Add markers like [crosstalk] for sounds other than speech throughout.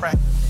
practice,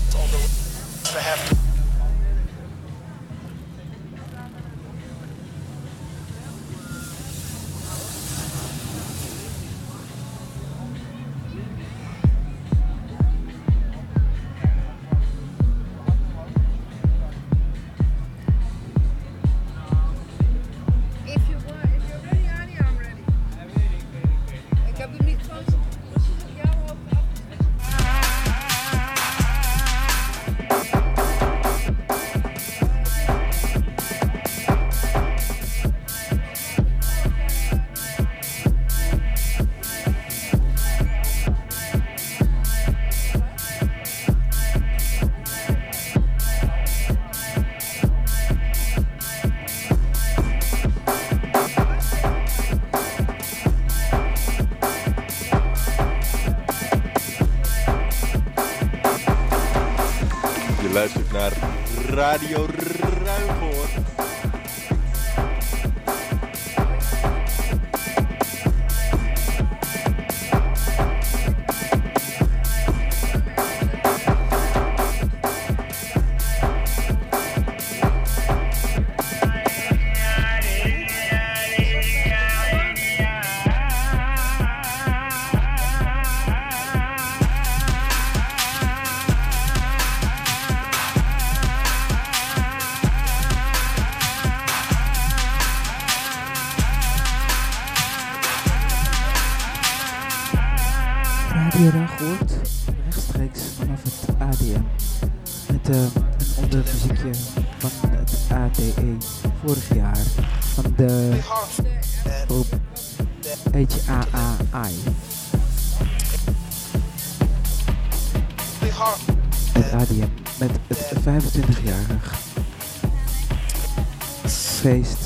feest,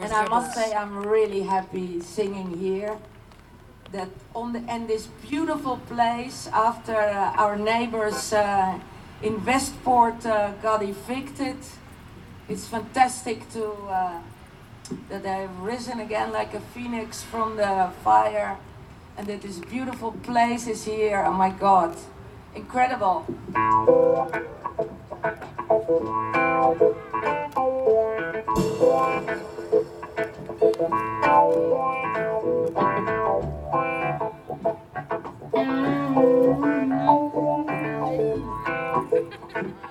And I must say, I'm really happy singing here. That on the in this beautiful place, after uh, our neighbors uh, in Westport uh, got evicted. It's fantastic to uh, that they've risen again like a phoenix from the fire, and that this beautiful place is here. Oh my God, incredible! Am thank you.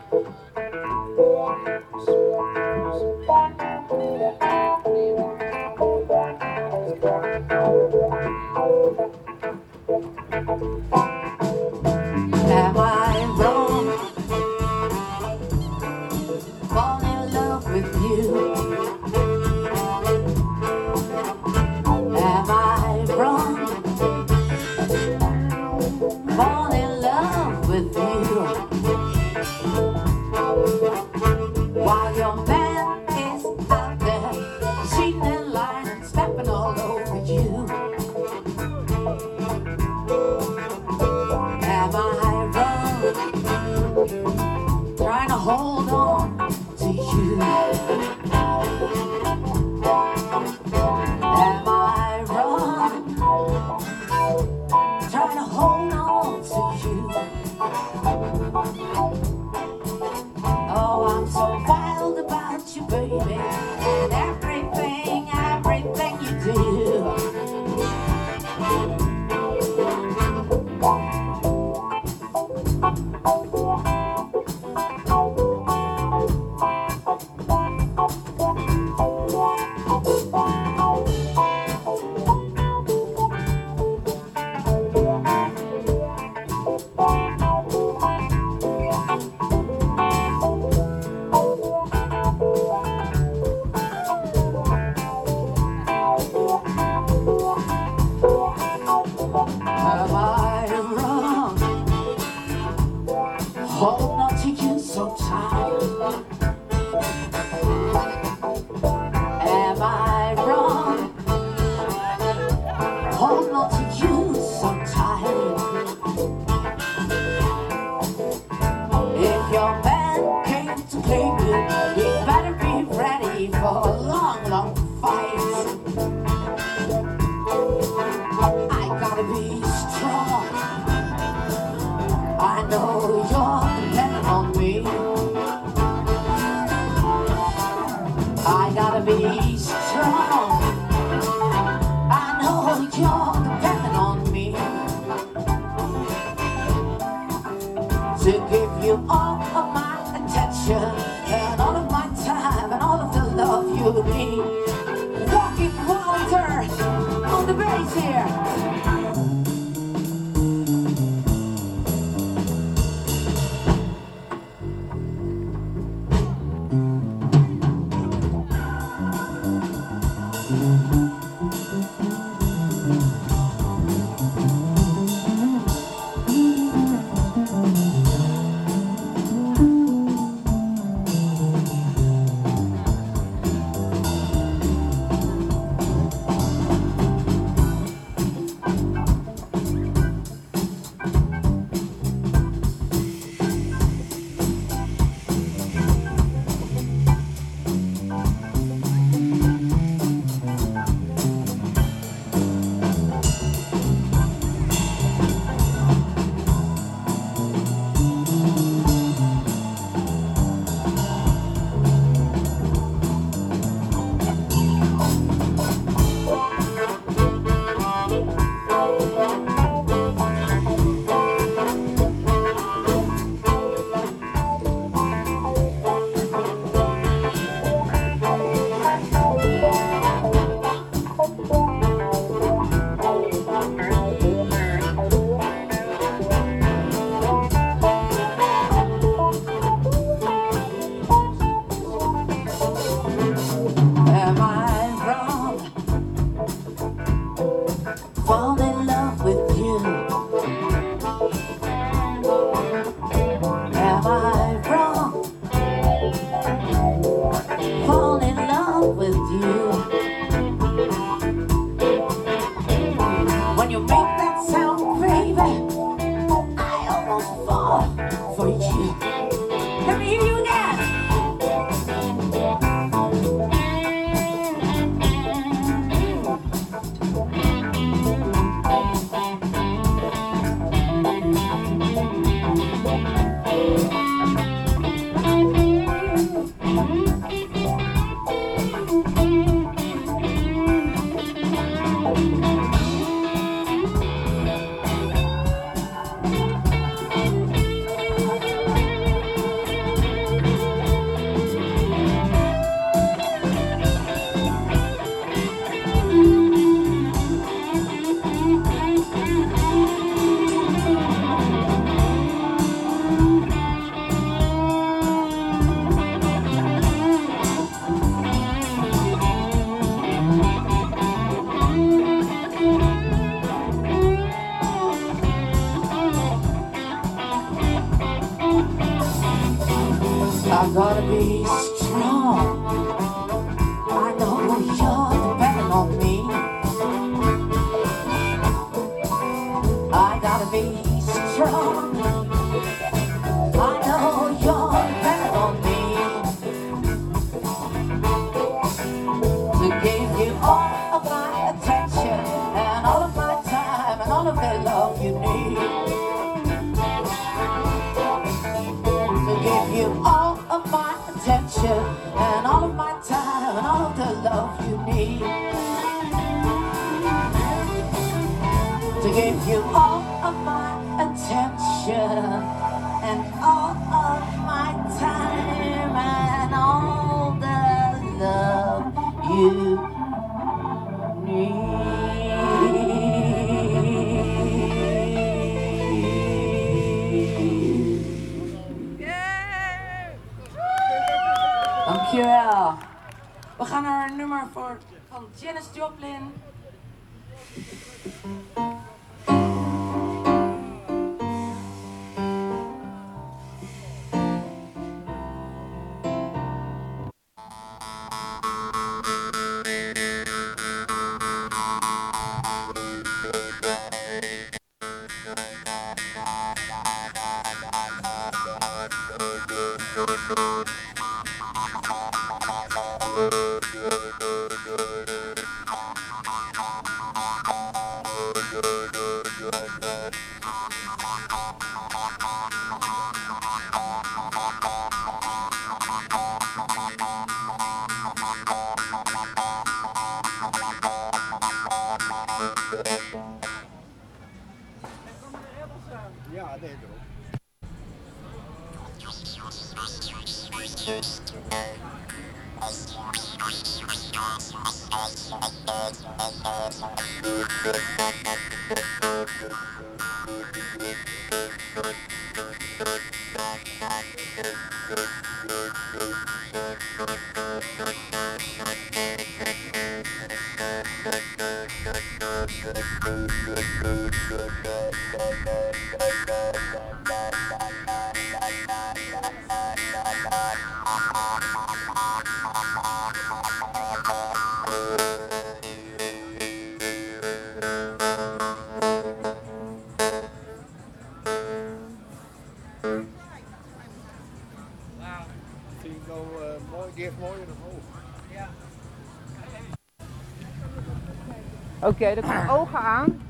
Oké, dan gaan ogen aan.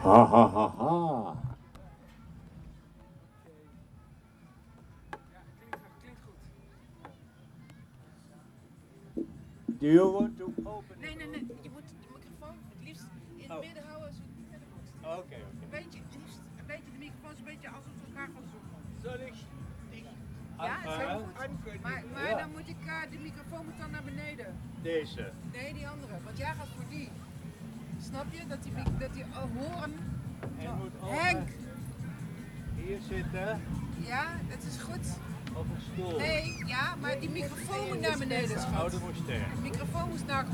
Ha ha ha ha. Do you want to open Nee, nee, nee. Je moet de microfoon het liefst in het midden houden als het verder wordt. Oké, oké. Een beetje, het liefst, een beetje de microfoon is een beetje alsof we elkaar gaan zoeken. Zal ik Ja, is heel goed. Maar, maar Ja. dan moet ik, eh, de microfoon moet dan. Deze? Nee, die andere. Want jij gaat voor die. Snap je? Dat die, dat die oh, horen. En moet ook Henk! hier zitten Ja, dat is goed. op een stoel. Nee, ja, maar die microfoon moet naar beneden, Oh, schat. dat moet sterk. De microfoon moet naar.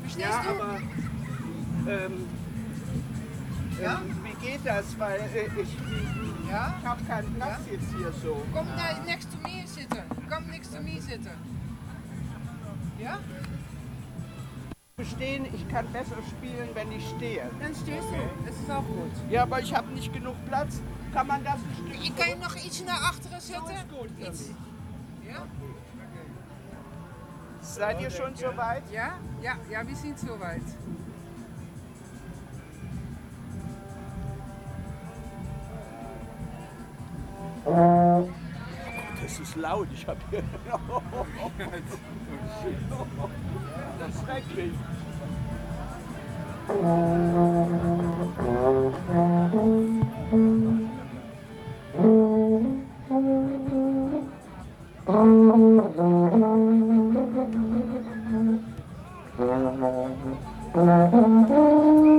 Verstehst Ja, du? aber ähm, Ja? ähm, wie geht das? Weil äh, ich, Ja? ich habe keinen Platz Ja? jetzt hier so. Kom daar next to me zitten. Kom next to me zitten. Ja? Stehen, ich kann besser spielen, wenn ich stehe. Dan stehst du. Dat is ook goed. Ja, aber ich habe nicht genug Platz. Kann man das ein Stück... Je kan je nog iets naar achteren zetten? is goed voor Iets. Ja? Seid ihr schon so weit? Ja? Ja, ja, we zijn zo weit es ist laut. Ich habe hier. [laughs] das ist schrecklich. Thank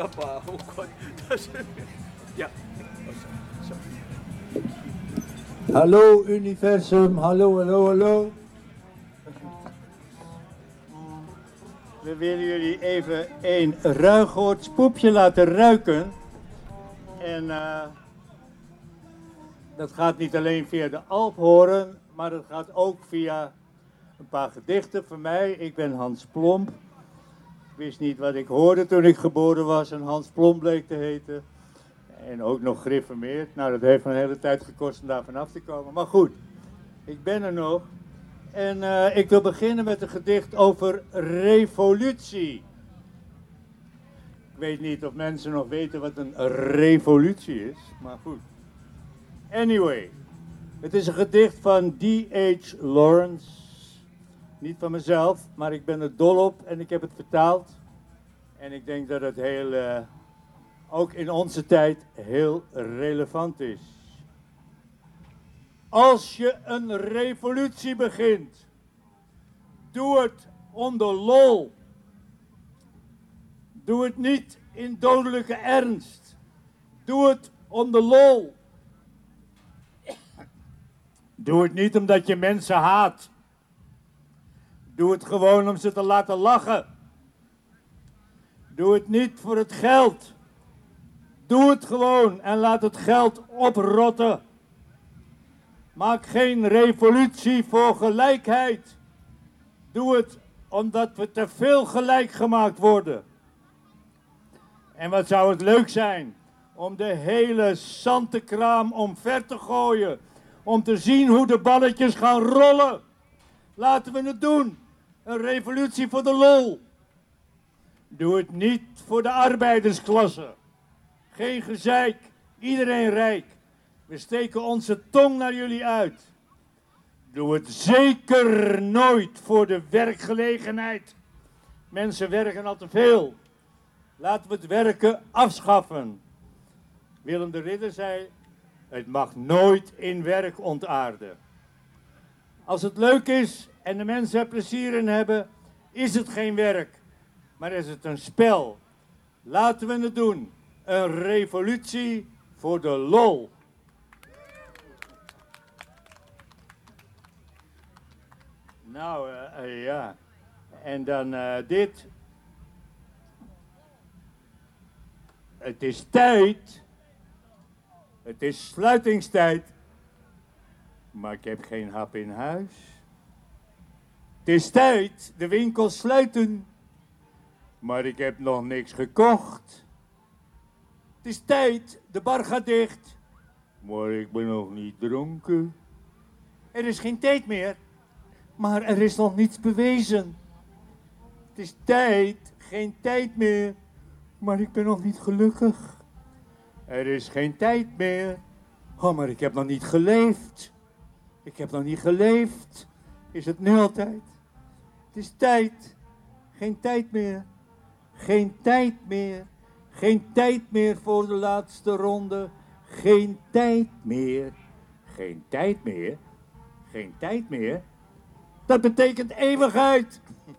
Wunderbar. Oh Gott. Das, ja. Oh, so, so. Hallo universum, hallo, hallo, hallo. We willen jullie even een ruigoorts poepje laten ruiken. En eh, dat gaat niet alleen via de Alphoren, maar dat gaat ook via een paar gedichten van mij. Ik ben Hans Plomp. Wist niet wat ik hoorde toen ik geboren was en Hans Plomp bleek te heten. En ook nog gereformeerd. Nou, dat heeft me een hele tijd gekost om daar vanaf te komen. Maar goed, ik ben er nog. En eh, ik wil beginnen met een gedicht over revolutie. Ik weet niet of mensen nog weten wat een revolutie is, maar goed. Anyway, het is een gedicht van D.H. Lawrence. Niet van mezelf, maar ik ben er dol op en ik heb het vertaald. En ik denk dat het heel, eh, ook in onze tijd heel relevant is. Als je een revolutie begint, doe het onder lol. Doe het niet in dodelijke ernst. Doe het om de lol. Doe het niet omdat je mensen haat. Doe het gewoon om ze te laten lachen. Doe het niet voor het geld. Doe het gewoon en laat het geld oprotten. Maak geen revolutie voor gelijkheid. Doe het omdat we te veel gelijk gemaakt worden. En wat zou het leuk zijn om de hele zantenkraam omver te gooien. Om te zien hoe de balletjes gaan rollen. Laten we het doen. Een revolutie voor de lol. Doe het niet voor de arbeidersklasse. Geen gezeik. Iedereen rijk. We steken onze tong naar jullie uit. Doe het zeker nooit voor de werkgelegenheid. Mensen werken al te veel. Laten we het werken afschaffen. Willem de Ridder zei: Het mag nooit in werk ontaarden. Als het leuk is en de mensen er plezier in hebben, is het geen werk, maar is het een spel. Laten we het doen. Een revolutie voor de lol. Nou, eh, eh, ja. En dan eh, dit. Het is tijd. Het is sluitingstijd. Maar ik heb geen hap in huis. Is tijd, de winkels sluiten. Maar ik heb nog niks gekocht. Het is tijd, de bar gaat dicht. Maar ik ben nog niet dronken. Er is geen tijd meer. Maar er is nog niets bewezen. Het is tijd, geen tijd meer. Maar ik ben nog niet gelukkig. Er is geen tijd meer. Oh, maar ik heb nog niet geleefd. Ik heb nog niet geleefd. Is het nu al tijd? Het is tijd. Geen tijd meer. Geen tijd meer. Geen tijd meer voor de laatste ronde. Geen tijd meer. Geen tijd meer. Geen tijd meer. Dat betekent eeuwigheid. [laughs]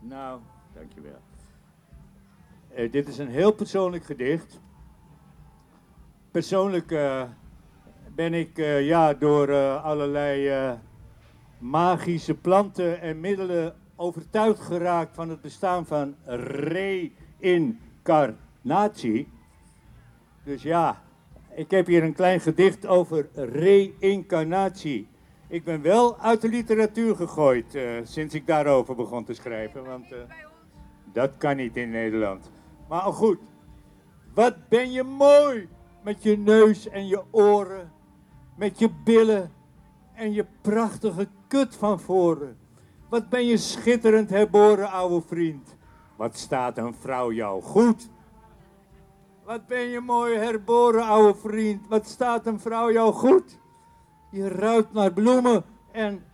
nou, dankjewel. Uh, dit is een heel persoonlijk gedicht. Persoonlijk uh, ben ik uh, ja, door allerlei magische planten en middelen overtuigd geraakt van het bestaan van reïncarnatie. Dus ja, ik heb hier een klein gedicht over reïncarnatie. Ik ben wel uit de literatuur gegooid sinds ik daarover begon te schrijven, want dat kan niet in Nederland. Maar goed, wat ben je mooi met je neus en je oren, met je billen en je prachtige kut van voren. Wat ben je schitterend herboren, oude vriend. Wat staat een vrouw jou goed? Wat ben je mooi herboren, oude vriend. Wat staat een vrouw jou goed? Je ruikt naar bloemen en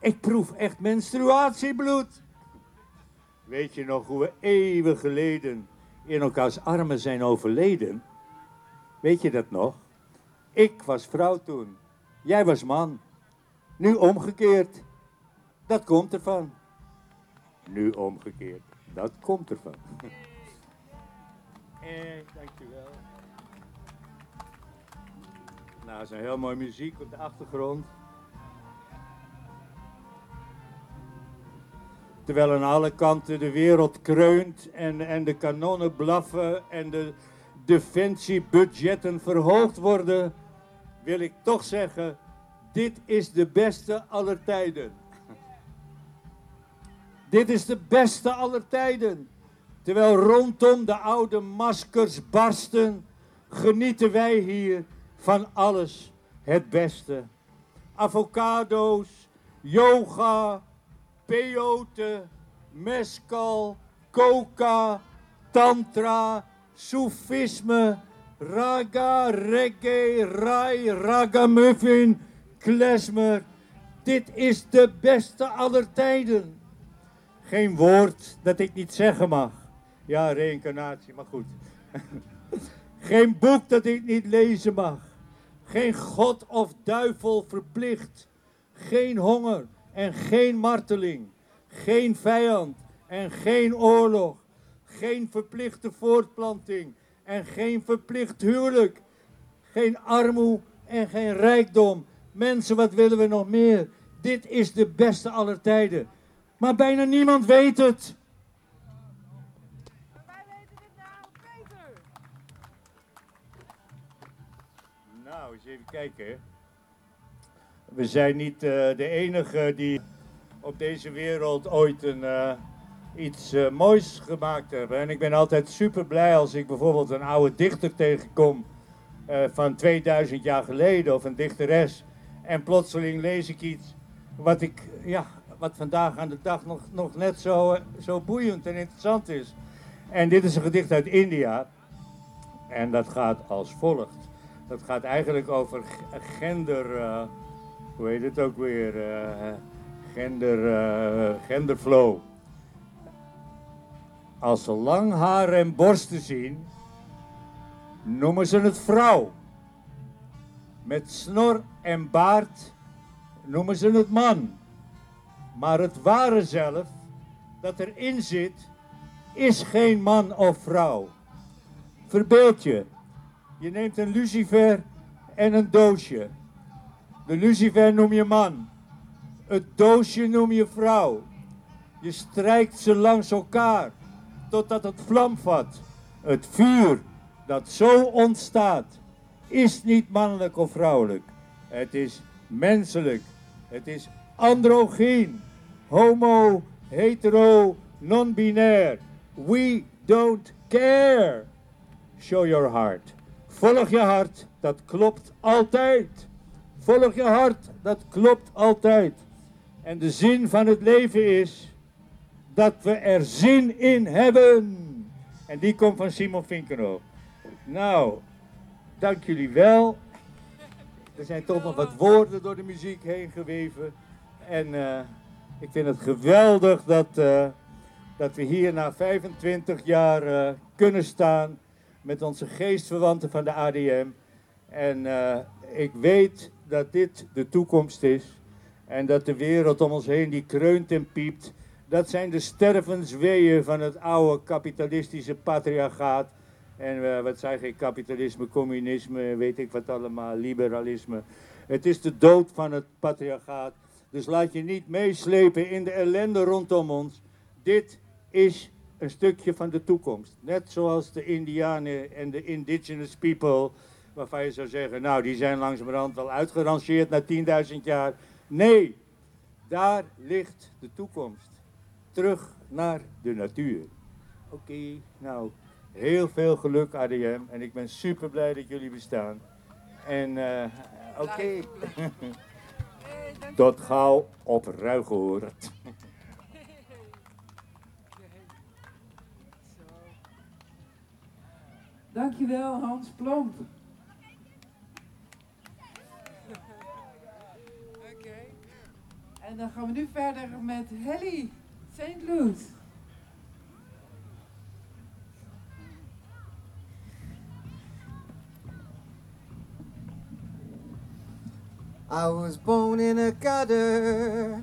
ik proef echt menstruatiebloed. Weet je nog hoe we eeuwen geleden in elkaars armen zijn overleden? Weet je dat nog? Ik was vrouw toen. Jij was man. Nu omgekeerd. Dat komt ervan. Nu omgekeerd. Dat komt ervan. Eh, dankjewel. Nou, is een heel mooi muziek op de achtergrond. Terwijl aan alle kanten de wereld kreunt en, en de kanonnen blaffen en de defensiebudgetten verhoogd worden, wil ik toch zeggen, dit is de beste aller tijden. [laughs] Dit is de beste aller tijden. Terwijl rondom de oude maskers barsten, genieten wij hier van alles het beste. Avocado's, yoga, peyote, mescal, coca, tantra, soefisme, raga, reggae, rai, ragamuffin, klezmer. Dit is de beste aller tijden. Geen woord dat ik niet zeggen mag. Ja, reïncarnatie, maar goed. [laughs] Geen boek dat ik niet lezen mag. Geen god of duivel verplicht. Geen honger en geen marteling. Geen vijand en geen oorlog. Geen verplichte voortplanting en geen verplicht huwelijk. Geen armoe en geen rijkdom. Mensen, wat willen we nog meer? Dit is de beste aller tijden. Maar bijna niemand weet het. Wij weten nou. Nou, eens even kijken. We zijn niet eh, de enige die op deze wereld ooit een, eh, iets eh, moois gemaakt hebben. En ik ben altijd super blij als ik bijvoorbeeld een oude dichter tegenkom eh, van 2000 jaar geleden of een dichteres. En plotseling lees ik iets wat, ik, ja, wat vandaag aan de dag nog, nog net zo, eh, zo boeiend en interessant is. En dit is een gedicht uit India. En dat gaat als volgt. Dat gaat eigenlijk over gender. hoe heet het ook weer? gender, genderflow. Als ze lang haar en borsten zien, noemen ze het vrouw. Met snor en baard noemen ze het man. Maar het ware zelf, dat erin zit, is geen man of vrouw. Verbeeld je, je neemt een lucifer en een doosje. De lucifer noem je man. Het doosje noem je vrouw. Je strijkt ze langs elkaar totdat het vlam vat. Het vuur dat zo ontstaat is niet mannelijk of vrouwelijk. Het is menselijk. Het is androgyn. Homo, hetero, non-binair. We don't care. Show your heart. Volg je hart, dat klopt altijd. Volg je hart, dat klopt altijd. En de zin van het leven is dat we er zin in hebben. En die komt van Simon Finkenhoff. Nou, dank jullie wel. Er zijn toch nog wat woorden door de muziek heen geweven. En eh, ik vind het geweldig dat, eh, dat we hier na 25 jaar eh, kunnen staan met onze geestverwanten van de ADM. En ik weet dat dit de toekomst is. En dat de wereld om ons heen die kreunt en piept. Dat zijn de stervensweeën van het oude kapitalistische patriarchaat. En eh, wat zei geen kapitalisme, communisme, weet ik wat allemaal, liberalisme. Het is de dood van het patriarchaat. Dus laat je niet meeslepen in de ellende rondom ons. Dit is een stukje van de toekomst. Net zoals de Indianen en de indigenous people, waarvan je zou zeggen, nou die zijn langzamerhand wel uitgerangeerd na 10.000 jaar. Nee, daar ligt de toekomst. Terug naar de natuur. Oké, nou, heel veel geluk ADM en ik ben super blij dat jullie bestaan. En eh, oké, [laughs] tot gauw op Ruigoord. [laughs] Dankjewel Hans Plomp. Oké. En dan gaan we nu verder met Helly St. Louis. I was born in a gutter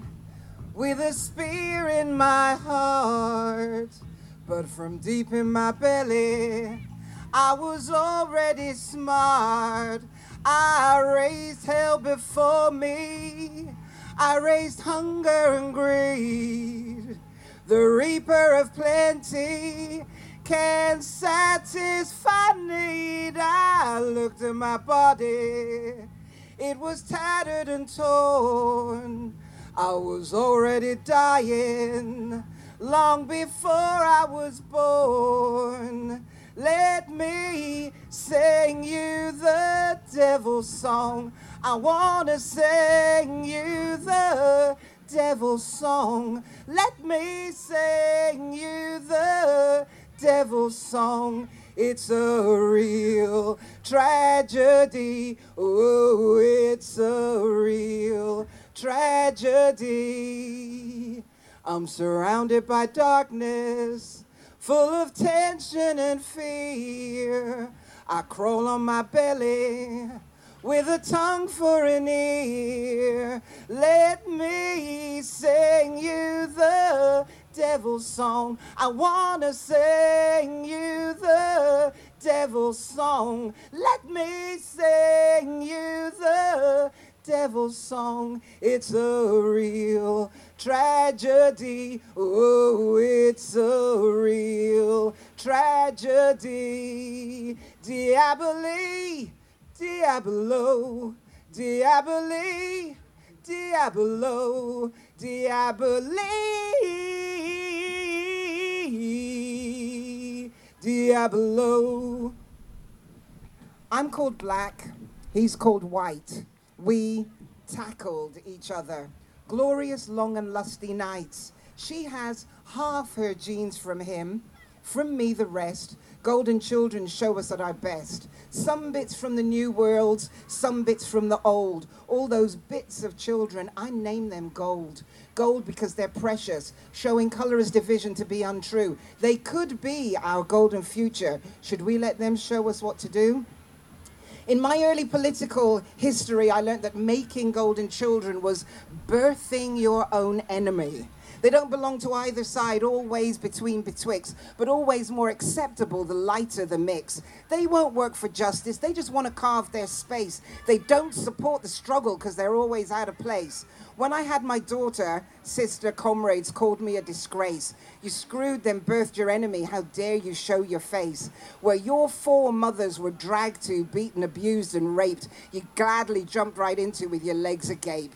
with a spear in my heart, but from deep in my belly, I was already smart. I raised hell before me, I raised hunger and greed. The reaper of plenty can satisfy need. I looked at my body. It was tattered and torn. I was already dying long before I was born. Let me sing you the devil's song. I wanna sing you the devil's song. Let me sing you the devil's song. It's a real tragedy. Oh, it's a real tragedy. I'm surrounded by darkness, full of tension and fear. I crawl on my belly with a tongue for an ear. Let me sing you the devil's song. I wanna sing you the devil's song. Let me sing you the devil's song. It's a real tragedy. Oh, it's a real tragedy. Diaboli, Diabolo, Diaboli, Diabolo, Diaboli, Diablo. I'm called black, he's called white. We tackled each other. Glorious, long, and lusty nights. She has half her genes from him, from me the rest. Golden children show us at our best. Some bits from the new worlds, some bits from the old. All those bits of children, I name them gold. Gold because they're precious, showing color as division to be untrue. They could be our golden future. Should we let them show us what to do? In my early political history, I learned that making golden children was birthing your own enemy. They don't belong to either side, always between betwixt, but always more acceptable the lighter the mix. They won't work for justice, they just want to carve their space. They don't support the struggle because they're always out of place. When I had my daughter, sister, comrades called me a disgrace. You screwed them, birthed your enemy. How dare you show your face? Where your four mothers were dragged to, beaten, abused, and raped, you gladly jumped right into with your legs agape.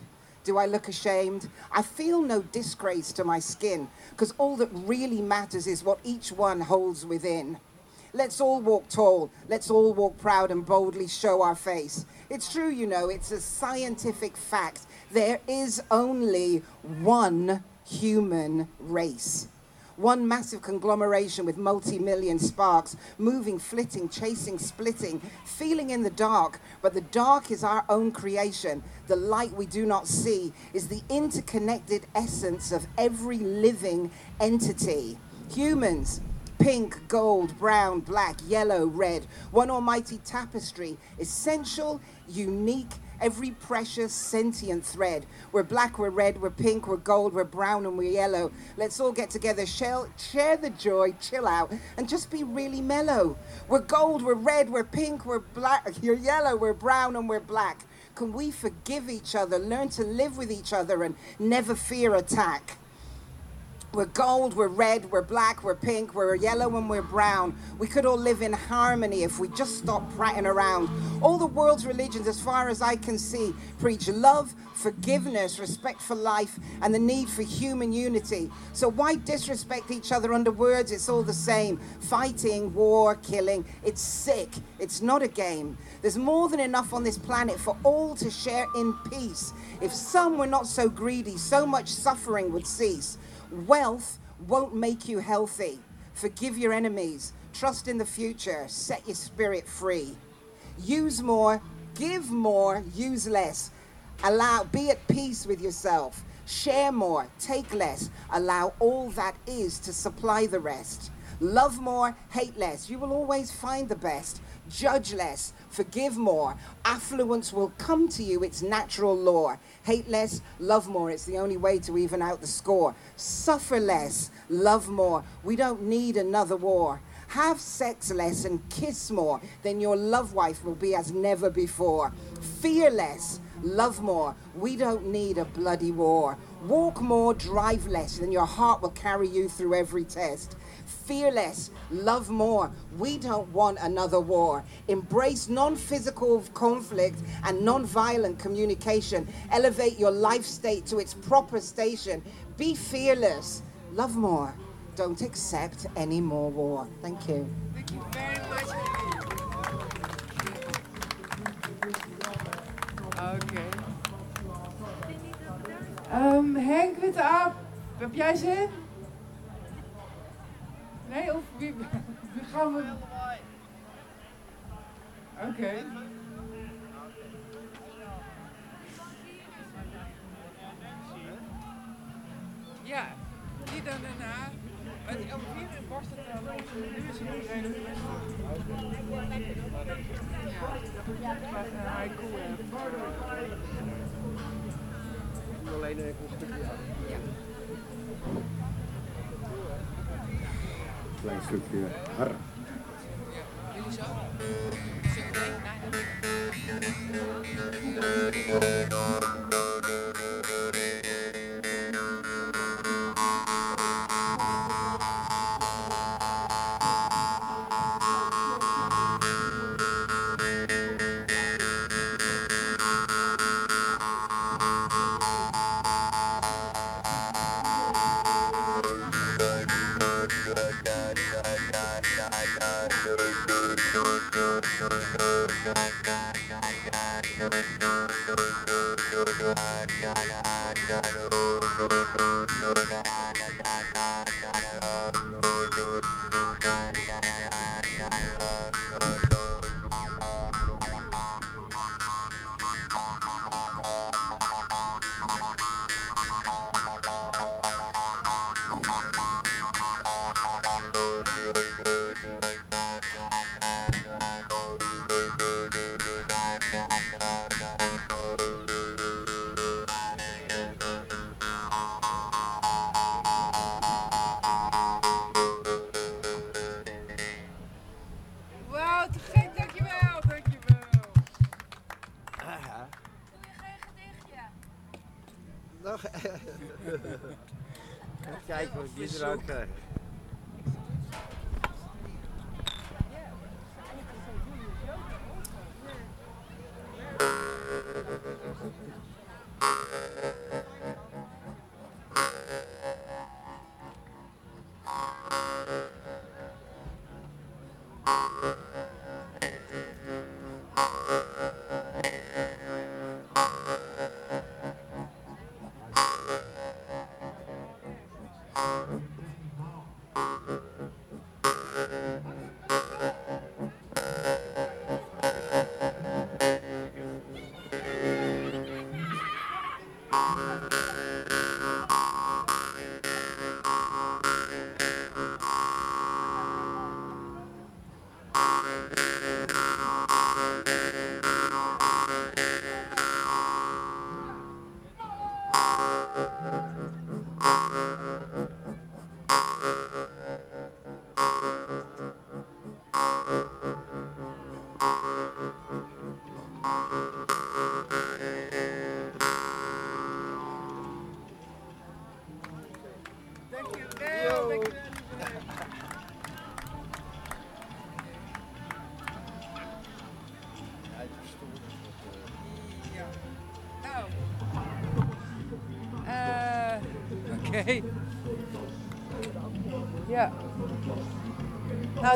Do I look ashamed? I feel no disgrace to my skin, because all that really matters is what each one holds within. Let's all walk tall. Let's all walk proud and boldly show our face. It's true, you know, it's a scientific fact. There is only one human race. One massive conglomeration with multi million sparks, moving, flitting, chasing, splitting, feeling in the dark. But the dark is our own creation. The light we do not see is the interconnected essence of every living entity. Humans, pink, gold, brown, black, yellow, red, one almighty tapestry, essential, unique, every precious sentient thread. We're black, we're red, we're pink, we're gold, we're brown, and we're yellow. Let's all get together, share, share the joy, chill out, and just be really mellow. We're gold, we're red, we're pink, we're black, [laughs] you're yellow, we're brown, and we're black. Can we forgive each other, learn to live with each other, and never fear attack? We're gold, we're red, we're black, we're pink, we're yellow, and we're brown. We could all live in harmony if we just stop prattling around. All the world's religions, as far as I can see, preach love, forgiveness, respect for life, and the need for human unity. So why disrespect each other under words? It's all the same. Fighting, war, killing. It's sick. It's not a game. There's more than enough on this planet for all to share in peace. If some were not so greedy, so much suffering would cease. Wealth won't make you healthy. Forgive your enemies. Trust in the future. Set your spirit free. Use more, give more, use less. Allow, be at peace with yourself. Share more, take less. Allow all that is to supply the rest. Love more, hate less. You will always find the best. Judge less, forgive more. Affluence will come to you, it's natural law. Hate less, love more. It's the only way to even out the score. Suffer less, love more. We don't need another war. Have sex less and kiss more, then your love wife will be as never before. Fear less, love more. We don't need a bloody war. Walk more, drive less, then your heart will carry you through every test. Fear less, love more. We don't want another war. Embrace non physical conflict and non violent communication. Elevate your life state to its proper station. Be fearless, love more. Don't accept any more war. Thank you. Thank you very much. Oké. Ehm, um, Henk Witte Aap, heb jij zin? Nee, of wie, wie gaan we... Oké. Ja, die dan daarna. Maar om vier barst het dan los. Nu is het op weg. Ja, een haiku en Alleen een stukje. Ja. Klein stukje har. Jullie zo?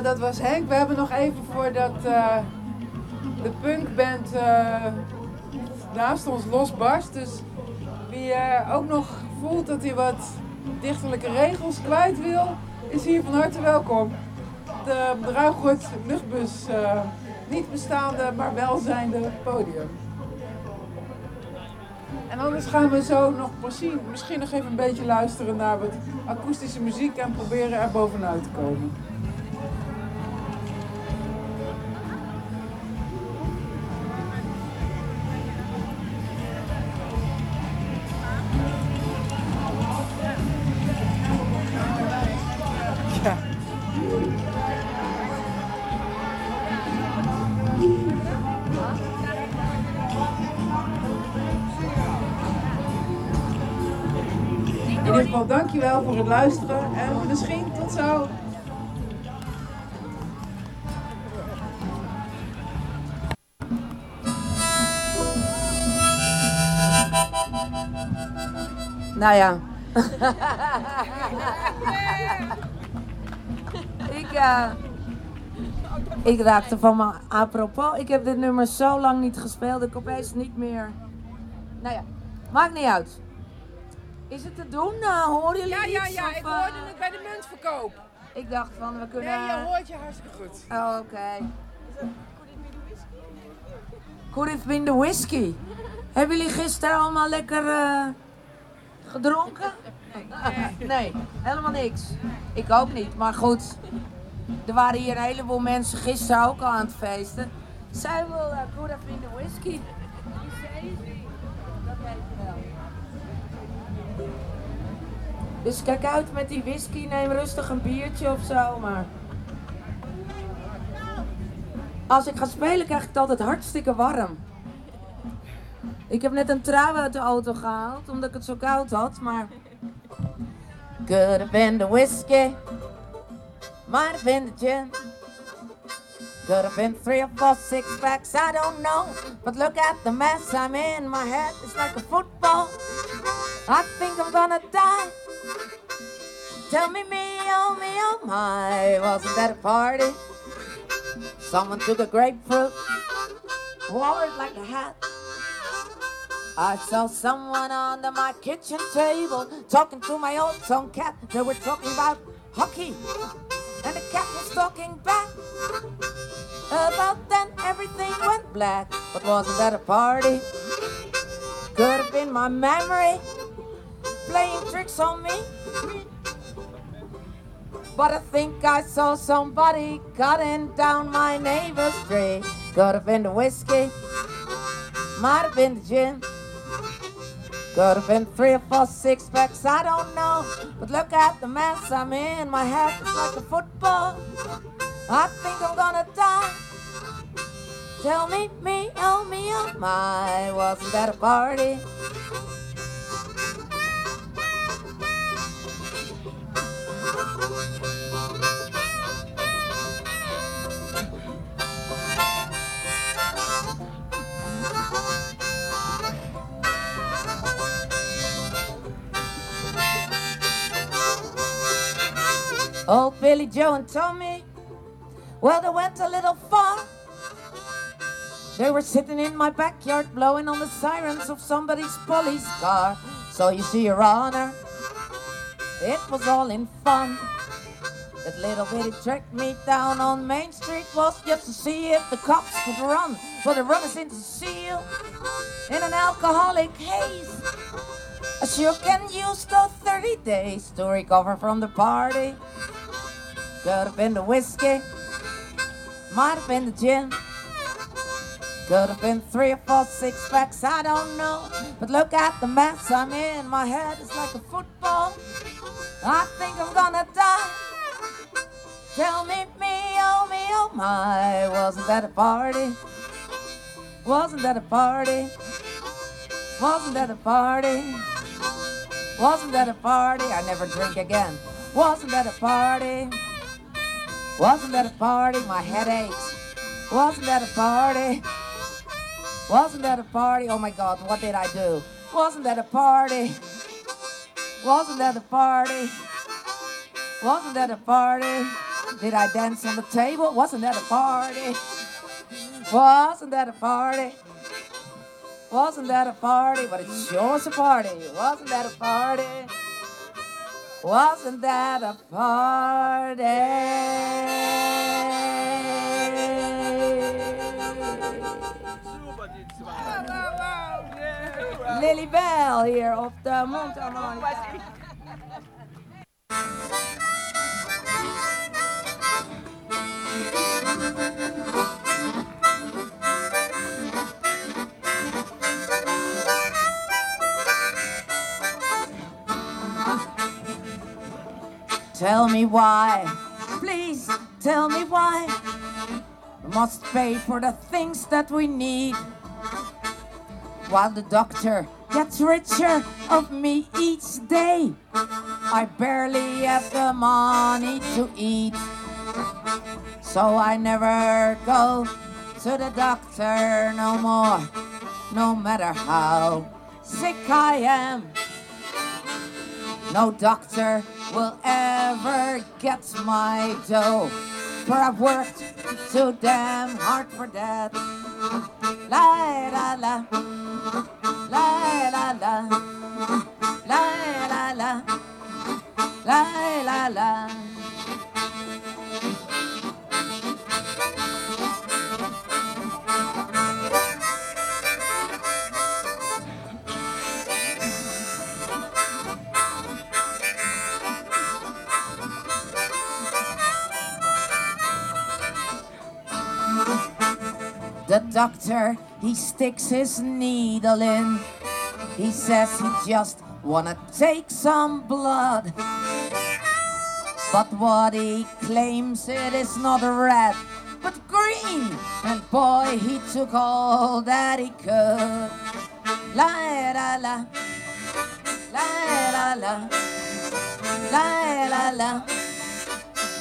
Dat was Henk. We hebben nog even voordat eh de punkband eh naast ons losbarst. Dus wie eh, ook nog voelt dat hij wat dichterlijke regels kwijt wil, is hier van harte welkom. De Ruigoord luchtbus, niet bestaande, maar wel zijnde podium. En anders gaan we zo nog misschien, misschien nog even een beetje luisteren naar wat akoestische muziek en proberen er bovenuit te komen. Dankjewel voor het luisteren en misschien tot zo. Nou ja. [laughs] ik, eh, ik raakte van me apropos. Ik heb dit nummer zo lang niet gespeeld. Ik opeens niet meer. Nou ja, maakt niet uit. Is het te doen? Uh, horen jullie Ja, ja, iets? ja, Of, ik eh, hoorde het bij de muntverkoop. Ik dacht van, we kunnen... Nee, je hoort je hartstikke goed. Oh, oké. Could have been the whisky. Hebben jullie gisteren allemaal lekker eh, gedronken? Nee, helemaal niks. Ik ook niet, maar goed. Er waren hier een heleboel mensen gisteren ook al aan het feesten. Zij wil uh, could have been the whisky. Dus kijk uit met die whisky, neem rustig een biertje of zo, maar... Als ik ga spelen krijg ik het altijd hartstikke warm. Ik heb net een trui uit de auto gehaald, omdat ik het zo koud had, maar... Could have been the whiskey, might have been the gin. Could have been three or four six packs, I don't know. But look at the mess I'm in, my head is like a football. I think I'm gonna die. Tell me, me, oh, me, oh, my, wasn't that a party? Someone took a grapefruit, wore it like a hat. I saw someone under my kitchen table talking to my old cat. They were talking about hockey, and the cat was talking back. About then everything went black, but wasn't that a party? Could have been my memory playing tricks on me. But I think I saw somebody cutting down my neighbor's tree. Could have been the whiskey, might have been the gin. Could have been three or four six packs, I don't know. But look at the mess I'm in. My head is like a football. I think I'm gonna die. Tell me, me, oh, me, oh, my. Wasn't that a party? Old Billy Joe and Tommy, well, they went a little far. They were sitting in my backyard blowing on the sirens of somebody's police car. So you see, Your Honor, it was all in fun. That little bitty trick me down on Main Street was just to see if the cops could run. But they run into seal in an alcoholic haze. I sure can use those 30 days to recover from the party. Could have been the whiskey, might have been the gin. Could have been three or four six packs, I don't know. But look at the mess I'm in. My head is like a football. I think I'm gonna die. Tell me, me, oh, me, oh, my. Wasn't that a party? Wasn't that a party? Wasn't that a party? Wasn't that a party? I never drink again. Wasn't that a party? Wasn't that a party? My head aches. Wasn't that a party? Wasn't that a party? Oh my god, what did I do? Wasn't that a party? Wasn't that a party? Wasn't that a party? Did I dance on the table? Wasn't that a party? Wasn't that a party? Wasn't that a party? But it sure was a party. Wasn't that a party? Wasn't that a party? Lily Bell hier op de mondharmonica. Tell me why, please tell me why. We must pay for the things that we need. While the doctor gets richer of me each day. I barely have the money to eat. So I never go to the doctor no more, no matter how sick I am. No doctor will ever get my dough, for I've worked too damn hard for that. La la la, la la la, la la la, la la la. Doctor, he sticks his needle in. He says he just wanna take some blood. But what he claims it is not red, but green. And boy, he took all that he could. La la la, la la la, la la la,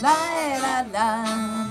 la la la.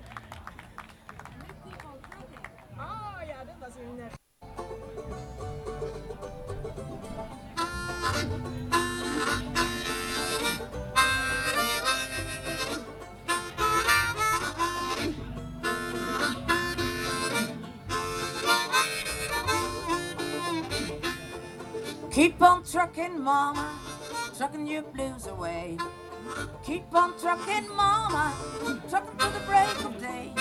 Keep on trucking, mama, trucking your blues away. Keep on trucking, mama, trucking to the break of day.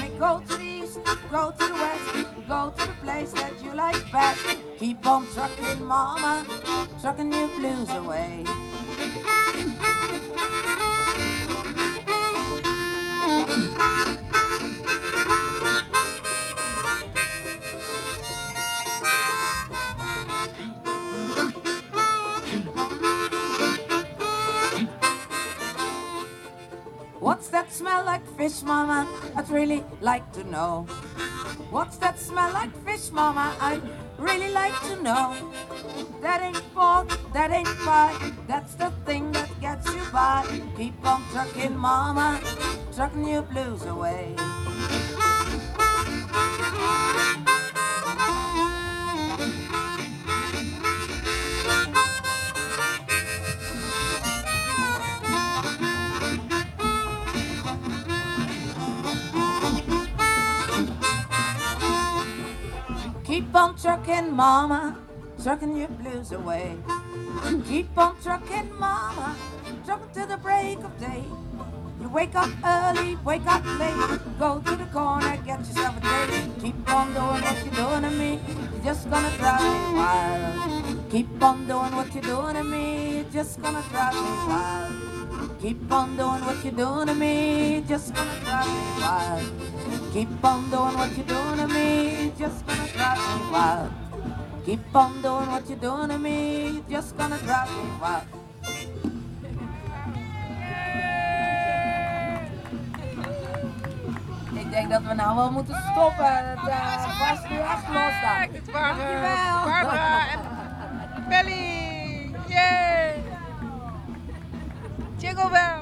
May go to the east, go to the west, go to the place that you like best. Keep on trucking, mama, trucking your blues away. What's that smell like fish, mama? I'd really like to know. What's that smell like fish, mama? I'd really like to know. That ain't pork, that ain't pie. That's the thing that gets you by. Keep on trucking, mama, trucking your blues away. On trucking, mama, trucking your blues away. [clears throat] Keep on trucking, mama, trucking to the break of day. You wake up early, wake up late, go to the corner, get yourself a date. Keep on doing what you're doing to me, you're just gonna drive me wild. Keep on doing what you're doing to me, you're just gonna drive me wild. Keep on doing what you're doing to me, you're just gonna drive me wild. Keep on doing what you're doing to me, you're just gonna drive me wild. Keep on doing what you're doing to me, you're just gonna drive me wild. Ik denk dat we nou wel moeten stoppen. Het uh, barst nu echt los daar. Het Dankjewel. Barbara en Belly. Yeah. Jingle bell.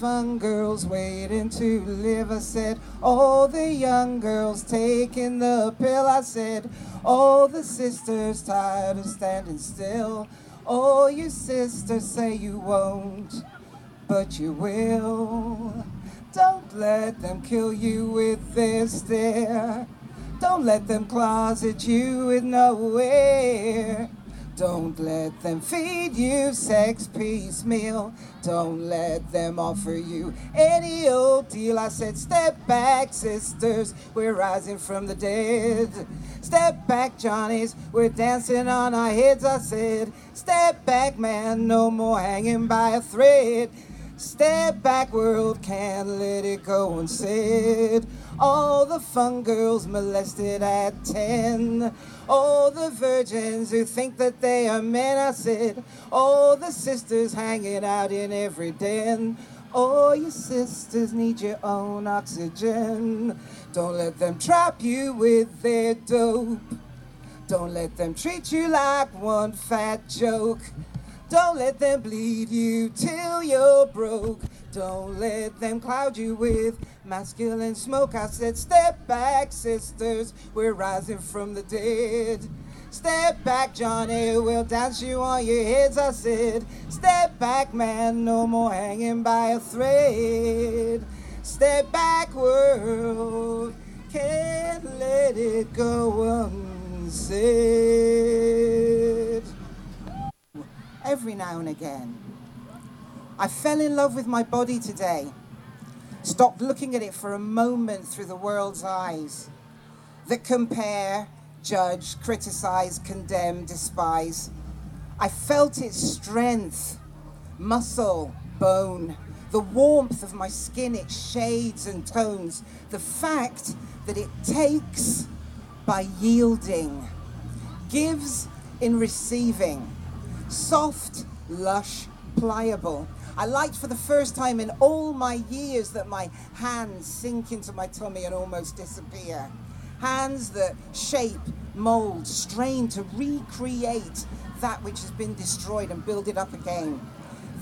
Fun girls waiting to live, I said. All the young girls taking the pill, I said. All the sisters tired of standing still. All you sisters say you won't. but you will. Don't let them kill you with their stare. Don't let them closet you with nowhere. Don't let them feed you sex piecemeal. Don't let them offer you any old deal. I said, step back, sisters. We're rising from the dead. Step back, Johnnies. We're dancing on our heads. I said, step back, man. No more hanging by a thread. Step back, world, can't let it go unsaid. All the fun girls molested at 10. All the virgins who think that they are men, I said. All the sisters hanging out in every den. All your sisters need your own oxygen. Don't let them trap you with their dope. Don't let them treat you like one fat joke. Don't let them bleed you till you're broke. Don't let them cloud you with masculine smoke. I said, step back, sisters. We're rising from the dead. Step back, Johnny. We'll dance you on your heads. I said, step back, man. No more hanging by a thread. Step back, world. Can't let it go unsaid every now and again. I fell in love with my body today. Stopped looking at it for a moment through the world's eyes that compare, judge, criticize, condemn, despise. I felt its strength, muscle, bone, the warmth of my skin, its shades and tones, the fact that it takes by yielding, gives in receiving soft, lush, pliable. I liked for the first time in all my years that my hands sink into my tummy and almost disappear. Hands that shape, mold, strain to recreate that which has been destroyed and build it up again.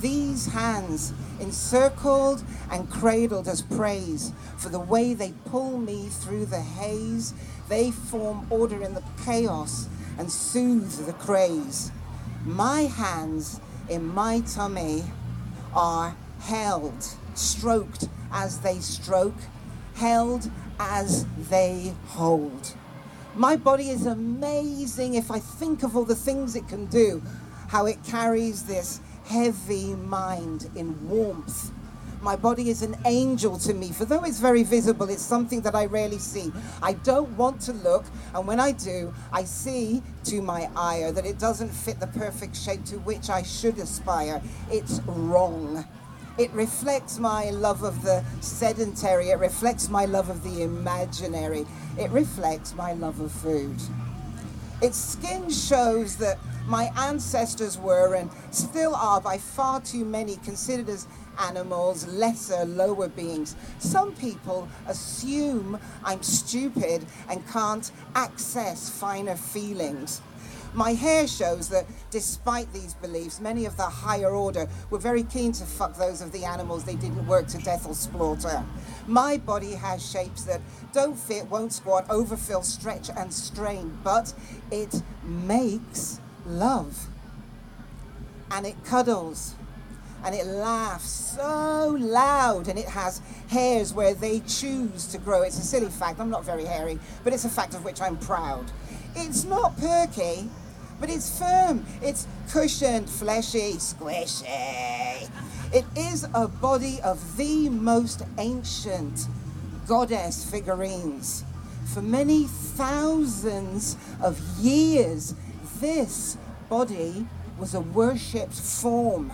These hands, encircled and cradled as praise for the way they pull me through the haze, they form order in the chaos and soothe the craze. My hands in my tummy are held, stroked as they stroke, held as they hold. My body is amazing if I think of all the things it can do, how it carries this heavy mind in warmth. My body is an angel to me, for though it's very visible, it's something that I rarely see. I don't want to look, and when I do, I see to my ire that it doesn't fit the perfect shape to which I should aspire. It's wrong. It reflects my love of the sedentary, it reflects my love of the imaginary, it reflects my love of food. Its skin shows that my ancestors were and still are by far too many considered as animals, lesser, lower beings. Some people assume I'm stupid and can't access finer feelings. My hair shows that despite these beliefs, many of the higher order were very keen to fuck those of the animals they didn't work to death or slaughter. My body has shapes that don't fit, won't squat, overfill, stretch, and strain, but it makes love. And it cuddles and it laughs so loud and it has hairs where they choose to grow. It's a silly fact. I'm not very hairy, but it's a fact of which I'm proud. It's not perky, but it's firm. It's cushioned, fleshy, squishy. It is a body of the most ancient goddess figurines. For many thousands of years, this body was a worshipped form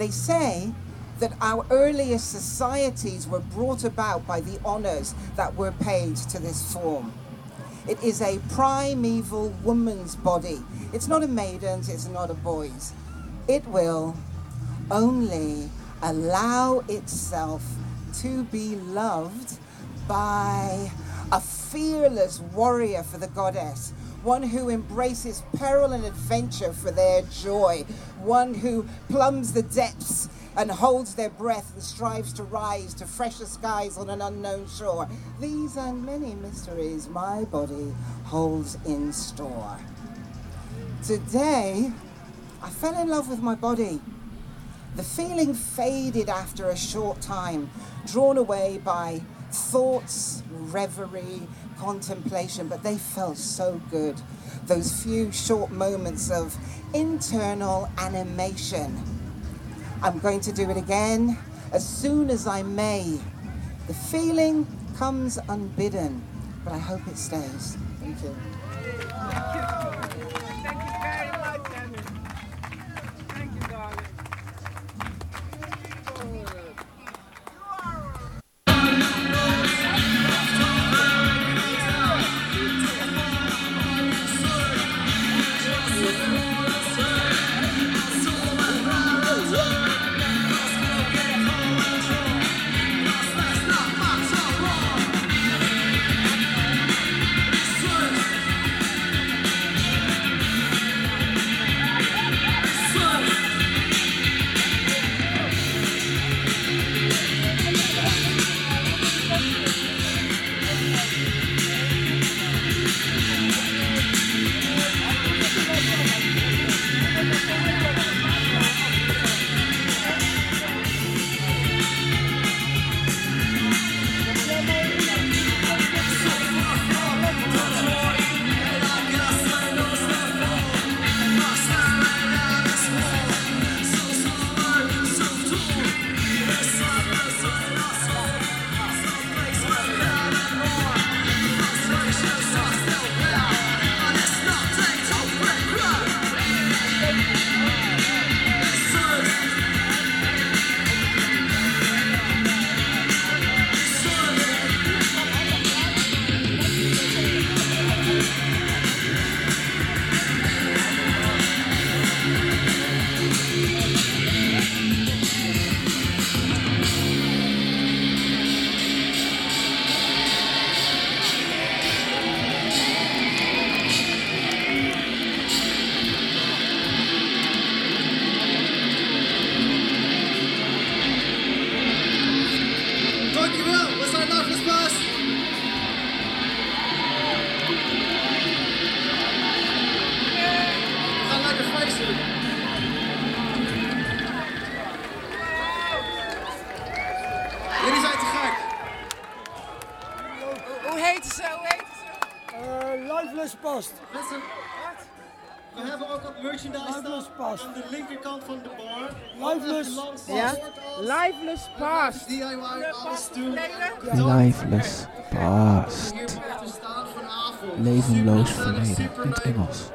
they say that our earliest societies were brought about by the honors that were paid to this form. It is a primeval woman's body. It's not a maiden's, it's not a boy's. It will only allow itself to be loved by a fearless warrior for the goddess one who embraces peril and adventure for their joy, one who plumbs the depths and holds their breath and strives to rise to fresher skies on an unknown shore. These and many mysteries my body holds in store. Today, I fell in love with my body. The feeling faded after a short time, drawn away by thoughts, reverie, contemplation, but they felt so good. Those few short moments of internal animation. I'm going to do it again as soon as I may. The feeling comes unbidden, but I hope it stays. Thank you. naamloos verleden in het Engels.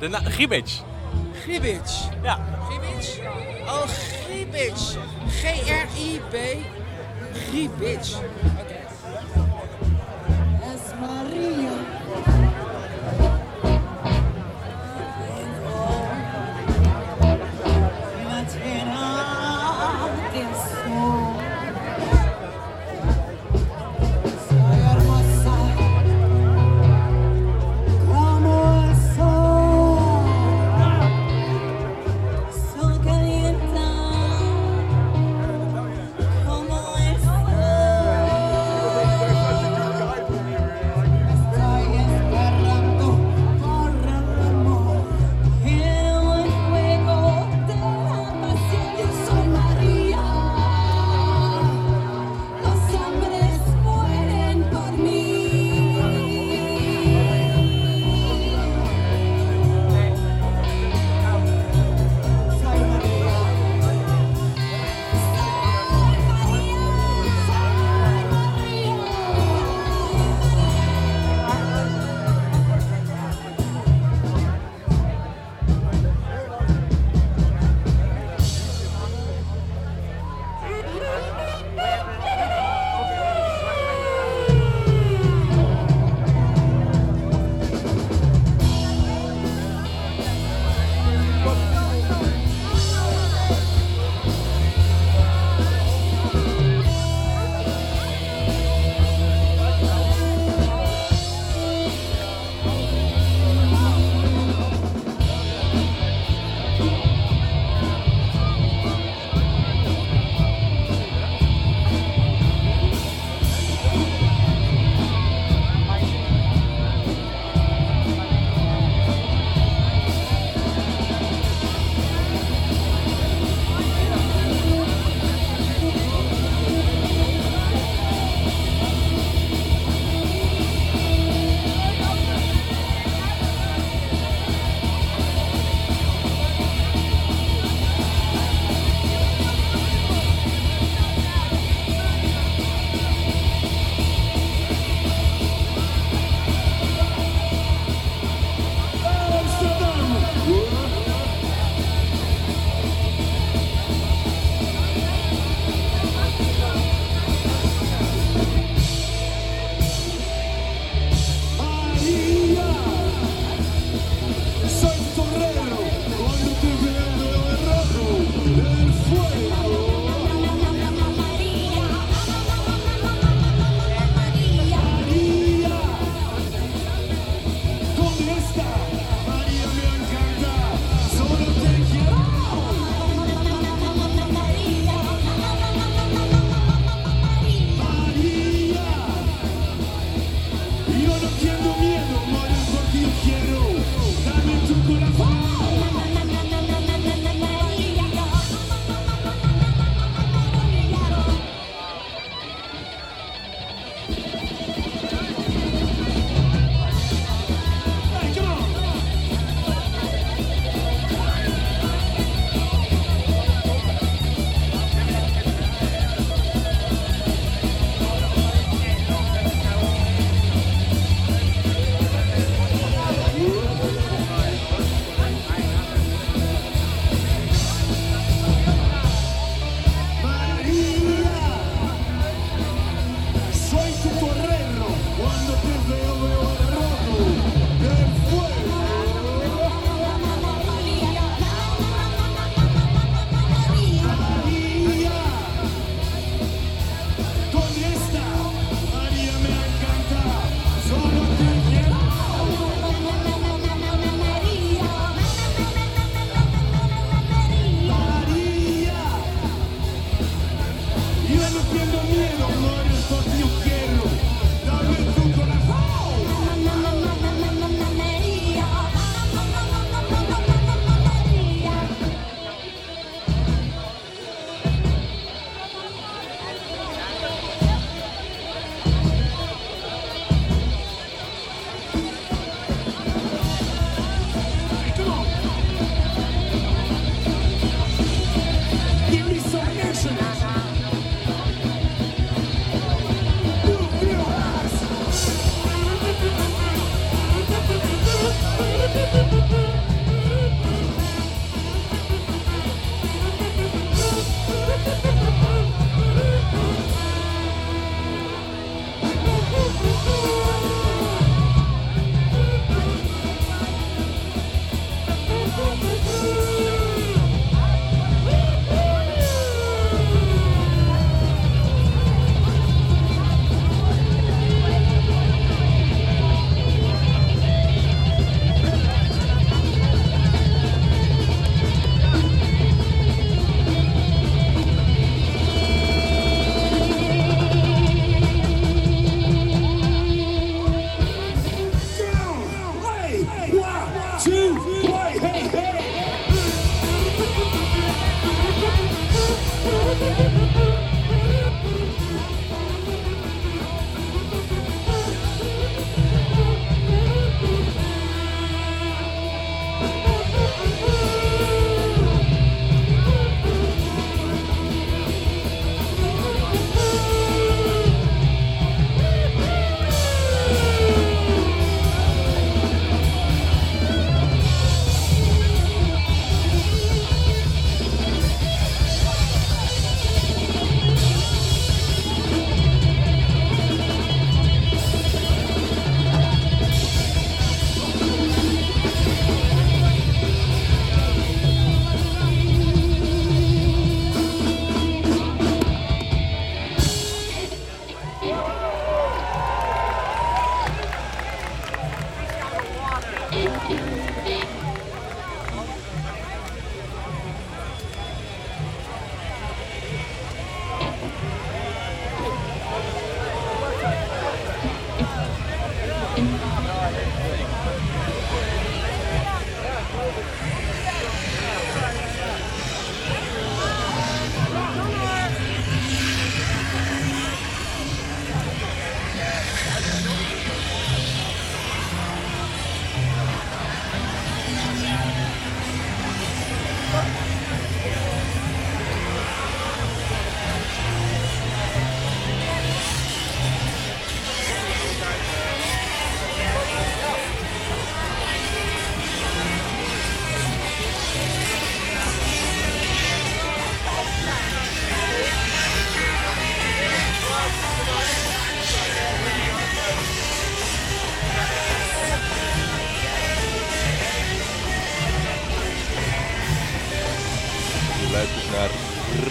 De naam Gribbitsch. Gribbitsch? Ja. Gribbitsch? Oh, Gribbitsch. G-R-I-B-Gribbitsch.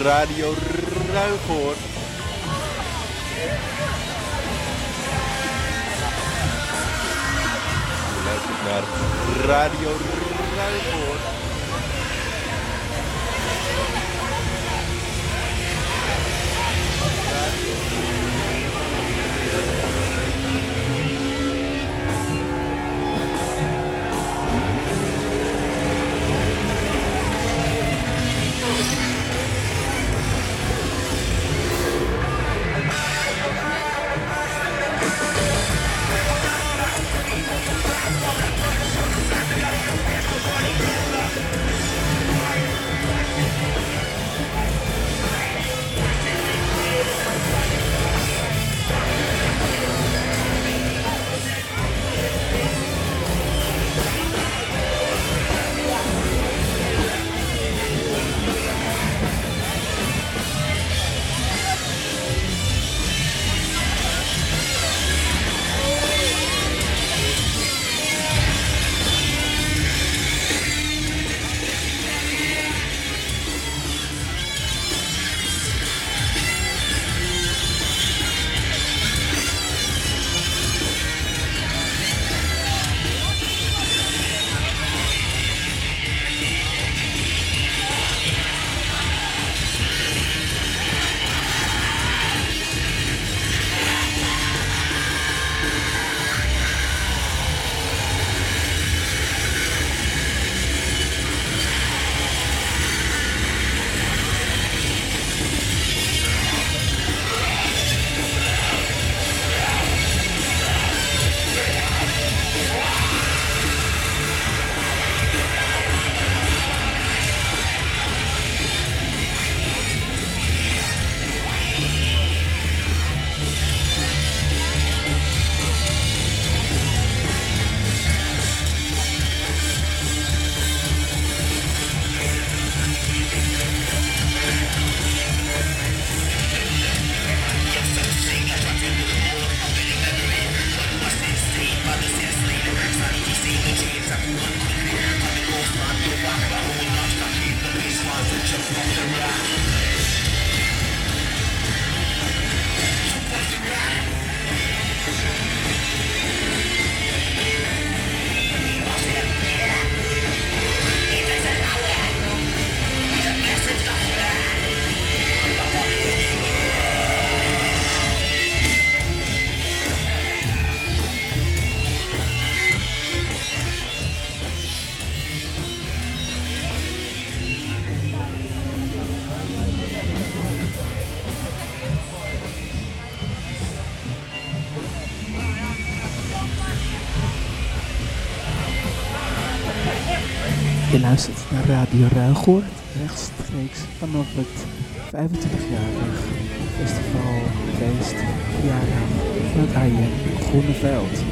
Radio Ruigoor. Radio Ruigoord, rechtstreeks vanaf het 25-jarig festival, feest, verjaardag van het AIM Groeneveld.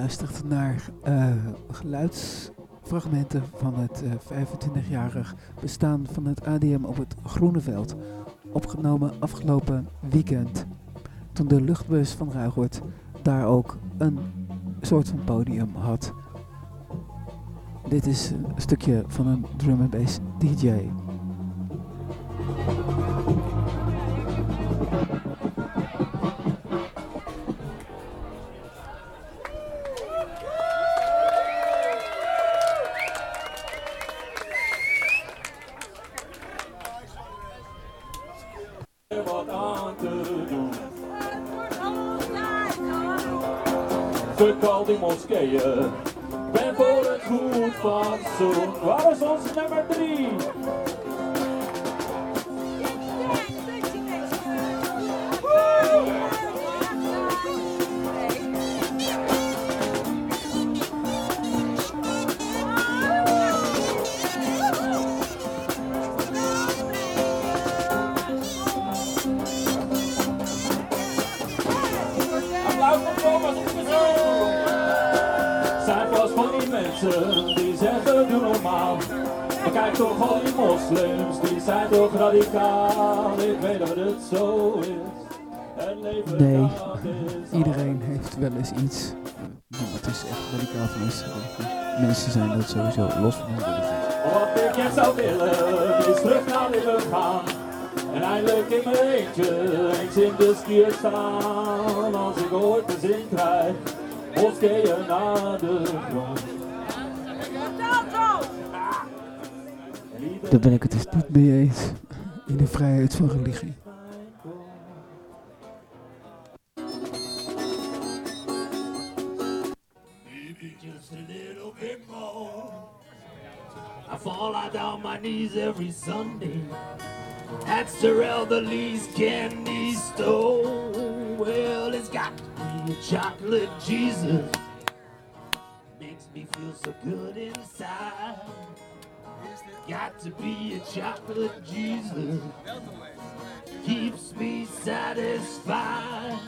Luistert naar eh, geluidsfragmenten van het eh, 25-jarig bestaan van het ADM op het Groeneveld. Opgenomen afgelopen weekend. Toen de luchtbus van Ruigoort daar ook een soort van podium had. Dit is een stukje van een drum and bass DJ. Die Mensen zijn dat sowieso los van hun religie. Wat ik echt zou willen, is terug naar leven gaan. En eindelijk in mijn eentje, eens in de stier staan. Als ik ooit de zin krijg, moskeeën naar de grond. Daar ben ik het dus niet mee eens. In de vrijheid van religie. Fall out on my knees every Sunday. At Zerelda Lee's candy store. Well, it's got to be a chocolate Jesus. Makes me feel so good inside. Got to be a chocolate Jesus. Keeps me satisfied.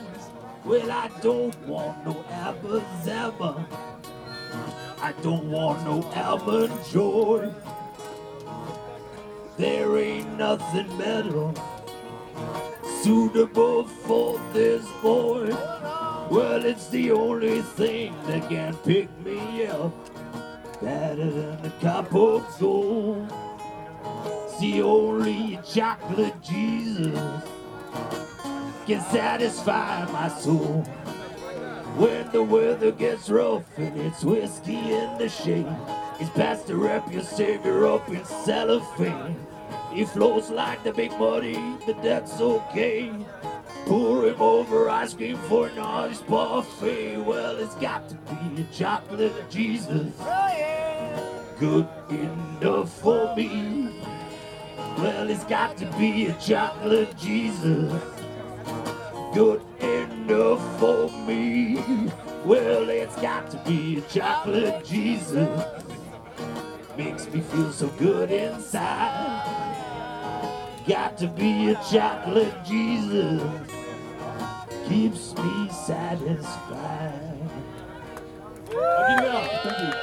Well, I don't want no Abba Zabba. I don't want no almond joy. There ain't nothing better suitable for this boy. Well, it's the only thing that can pick me up better than a cup of gold. It's the only chocolate Jesus can satisfy my soul. When the weather gets rough and it's whiskey in the shade, it's past to wrap your savior up in cellophane. He flows like the big muddy, but that's okay. Pour him over ice cream for an nice buffet. Well, it's got to be a chocolate Jesus. Good enough for me. Well, it's got to be a chocolate Jesus. Good enough for me. Well, it's got to be a chocolate Jesus. Makes me feel so good inside. Got to be a chocolate Jesus. Keeps me satisfied. Wel. Dank jullie.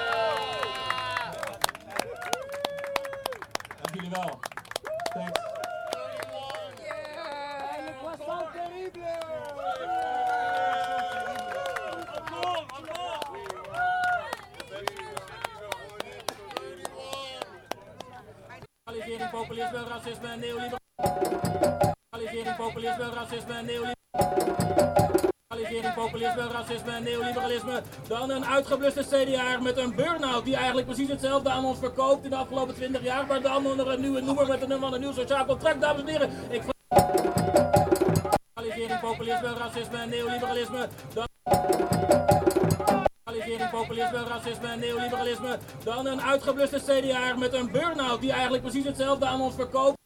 Dank Legalisering, populisme, racisme neoliberalisme. Legalisering, populisme, racisme neoliberalisme. Legalisering, populisme, racisme en neoliberalisme. Dan een uitgebluste CDA met een burn-out die eigenlijk precies hetzelfde aan ons verkoopt in de afgelopen 20 jaar. Maar dan onder een nieuwe noemer met een nummer van een nieuw sociaal contract, dames en heren. Legalisering, populisme, racisme en neoliberalisme. Dan... Legalisering, populisme, racisme en neoliberalisme. Dan een uitgebluste CDA met een burn-out die eigenlijk precies hetzelfde aan ons verkoopt.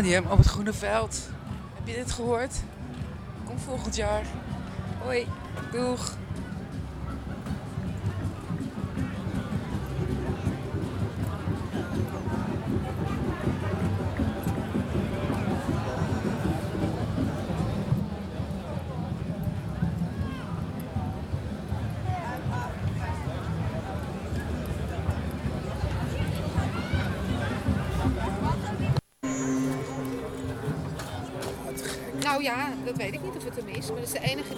Op het Groene Veld. Heb je dit gehoord? Kom volgend jaar. Hoi, doeg. is. Maar dat is de enige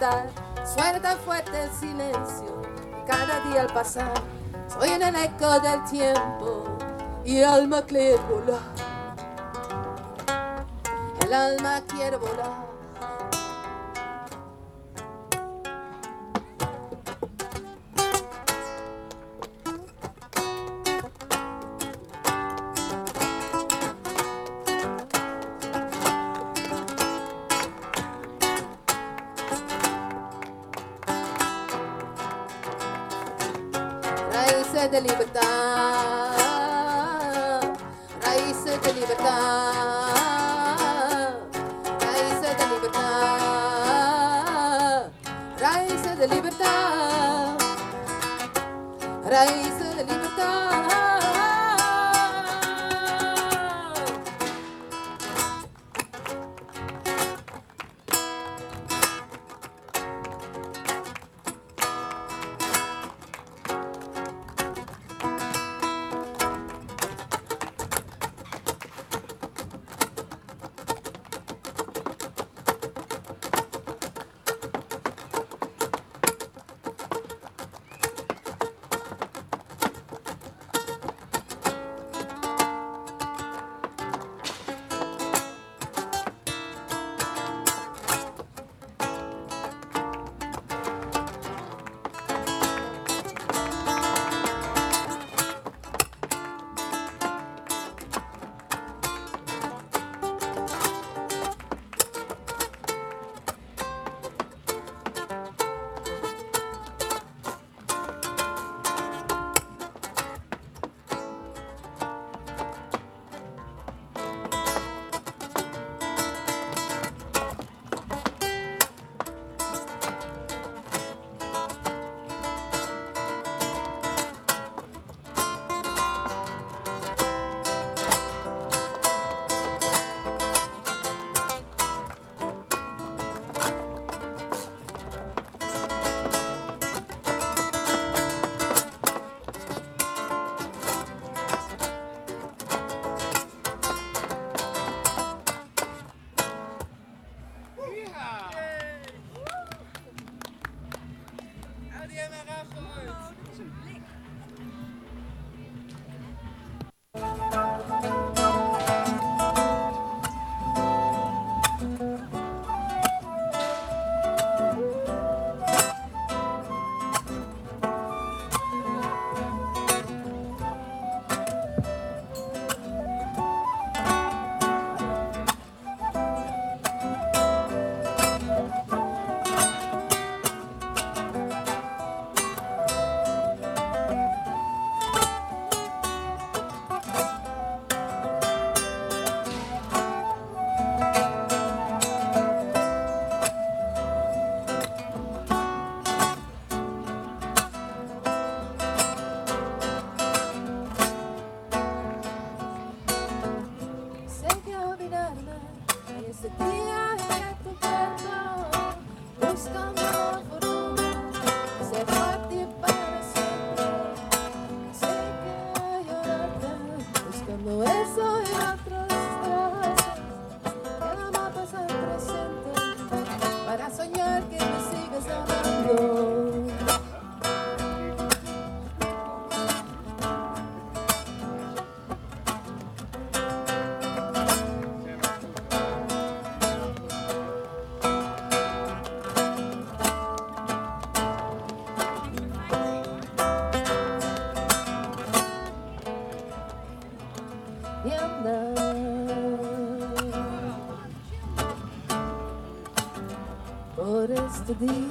Suelta fuerte el silencio, cada día al pasar, soy en el eco del tiempo, y el alma quiere volar. El alma quiere volar. Por este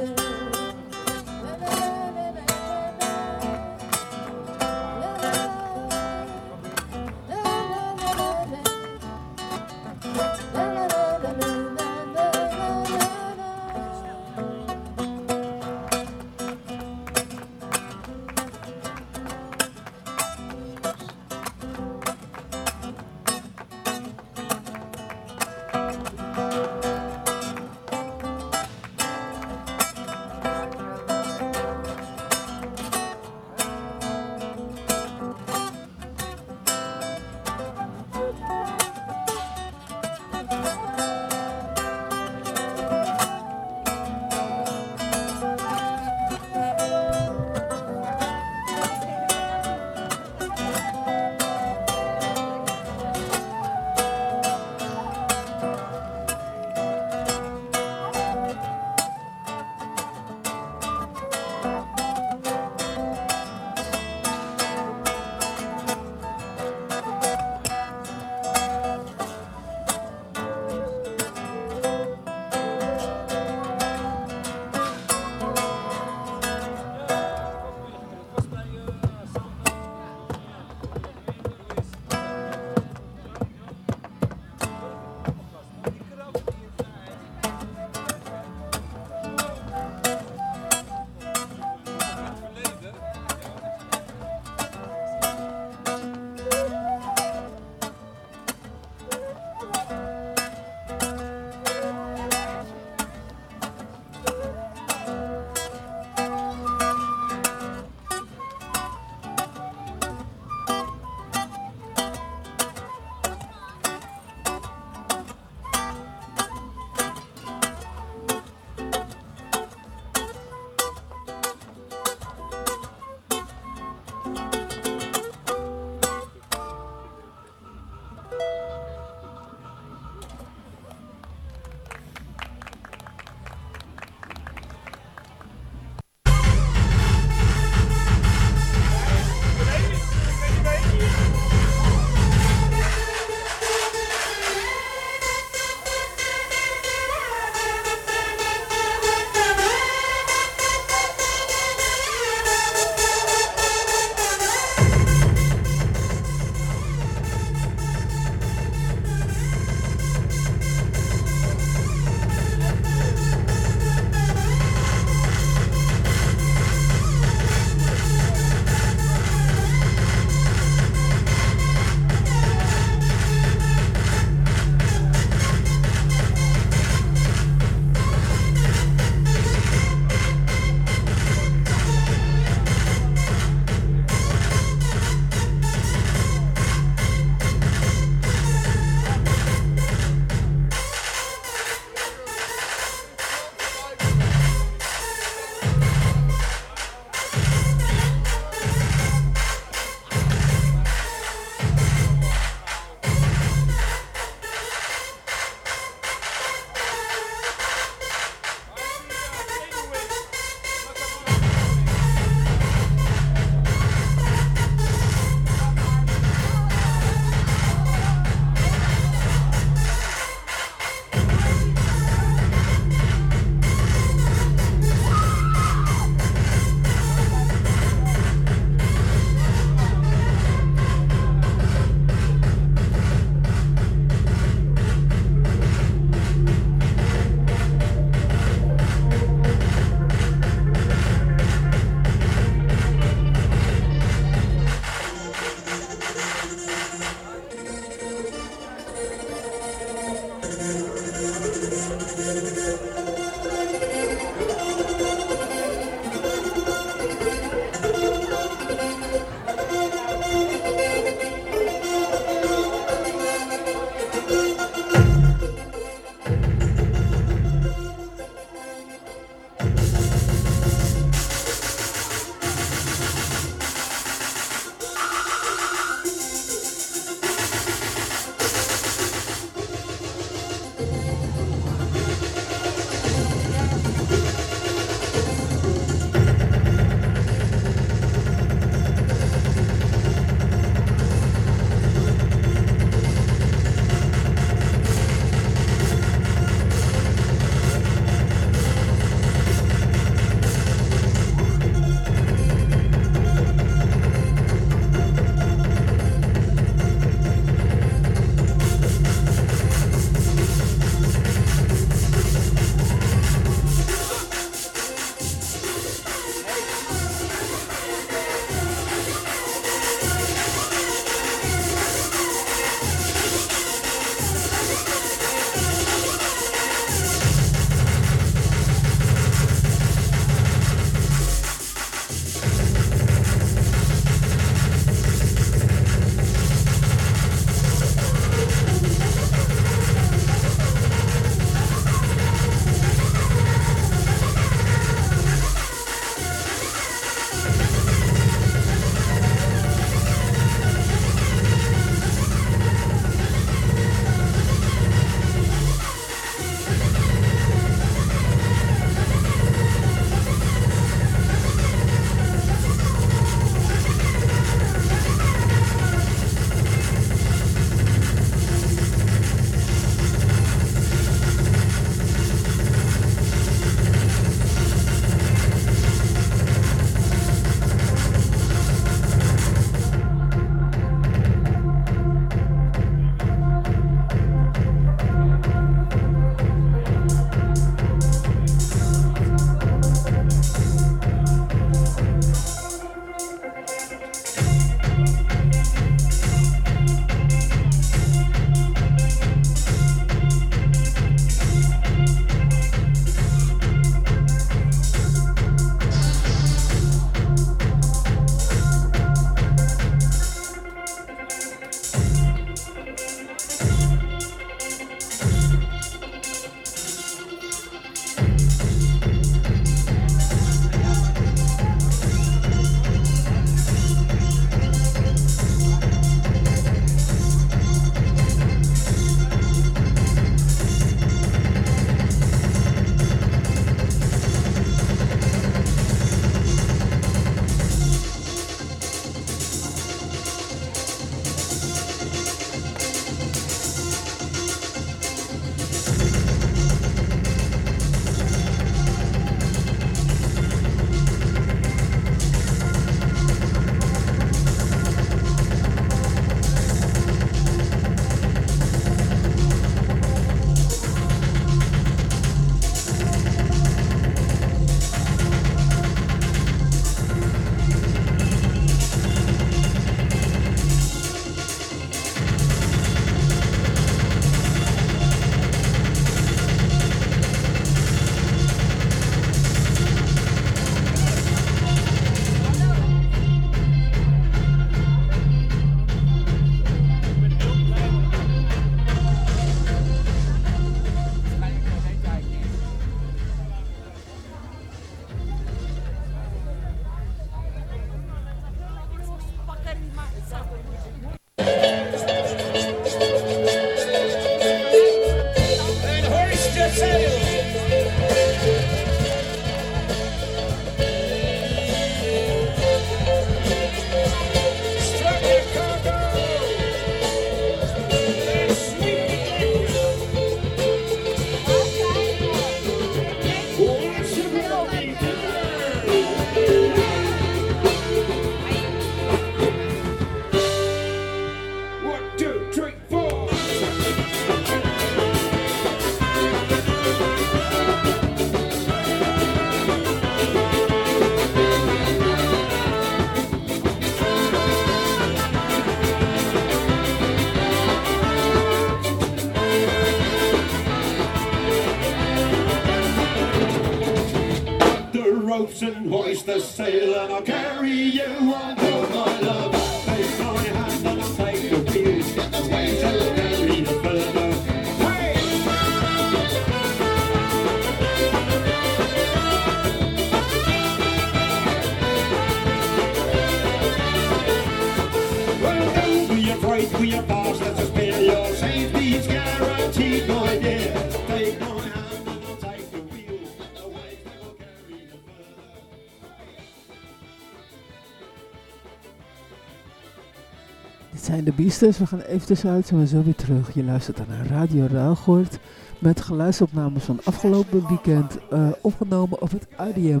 Beasters. We gaan even tussenuit, zijn we zo weer terug. Je luistert naar Radio Ruigoort met geluidsopnames van afgelopen weekend eh, opgenomen op het ADM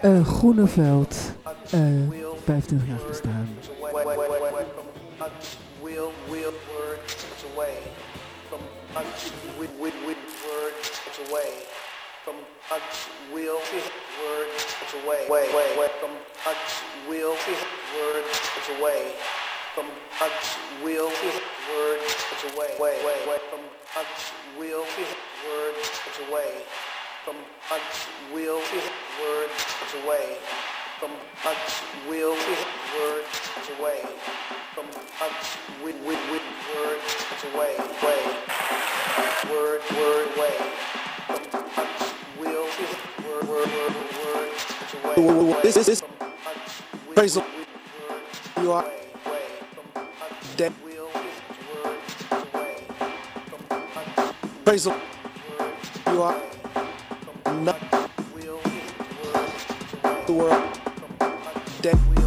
eh, Groeneveld. eh 25 jaar bestaan. Away. From touch, with, with, with, word, it's away. From touch, will, word, it's. Way, way, way. From touch, will, word, it's away. From touch, will, word, it's away. Way, way, way. From touch, will, word, it's away. From touch, will, word, it's away. From touch, word, it's away. From touch, with, with, with, word, it's away. Way. Word, word, way. From touch, will, word, word, word, word, it's away. This is praise the you are dead. Praise the you are not the world dead. Not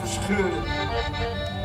verscheuren.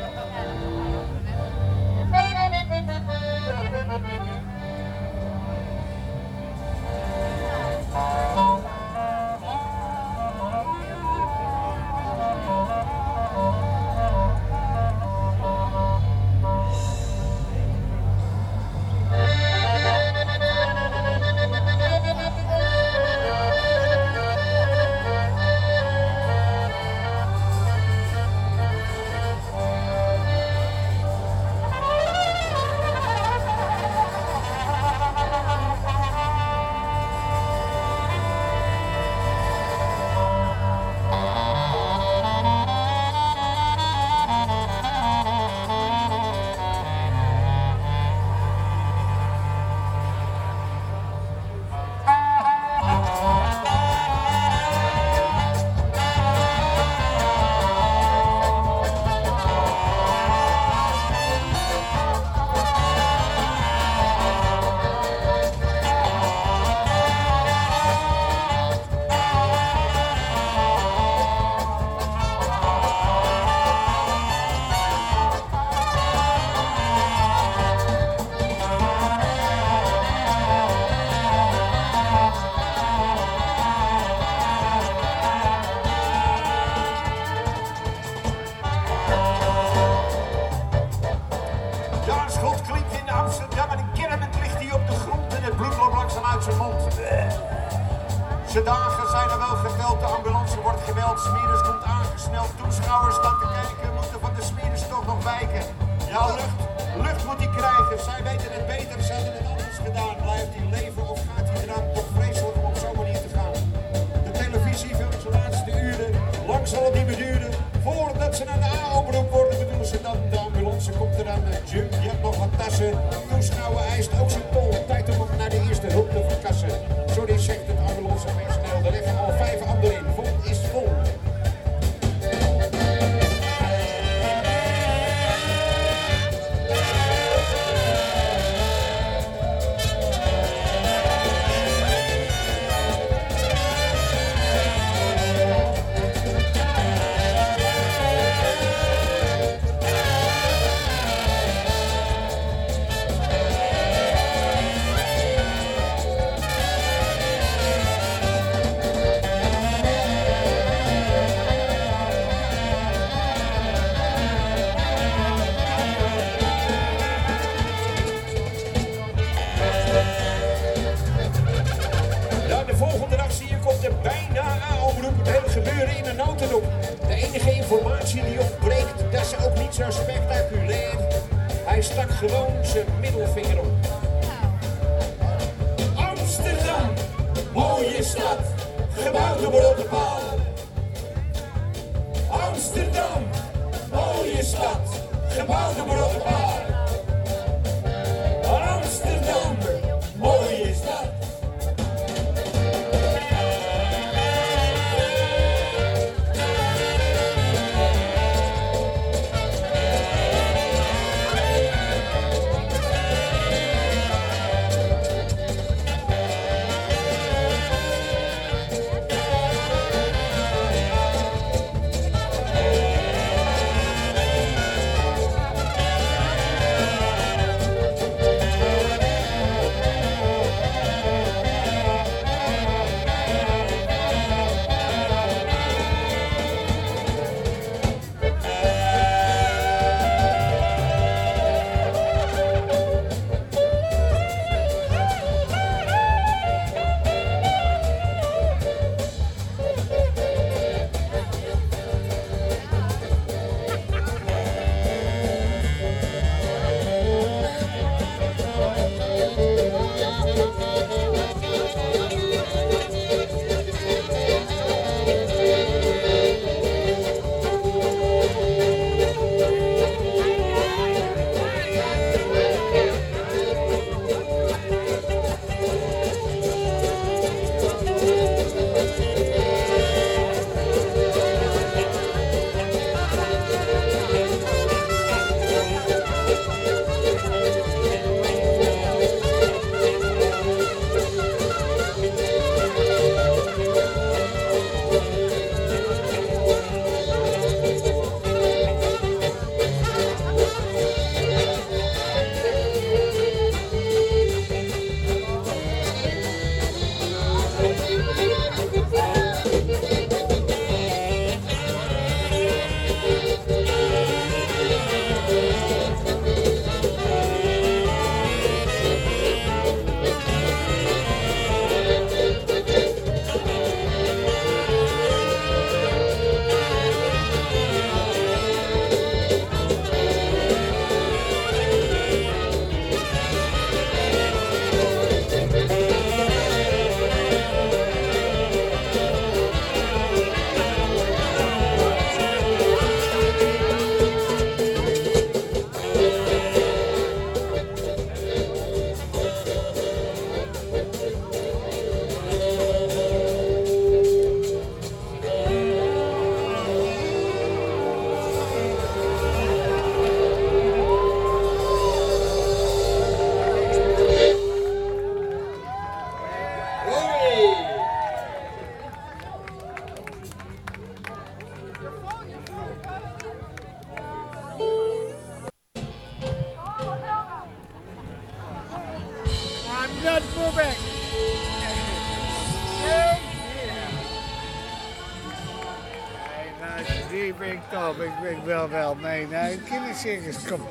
wel, wel. Nee, nee, een kindercircus. Kom.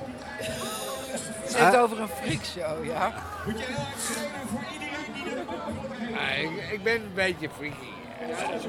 Het gaat over een freakshow, ja. Moet je voor iedereen die er... ik, ben een beetje freaky. Ja, dat is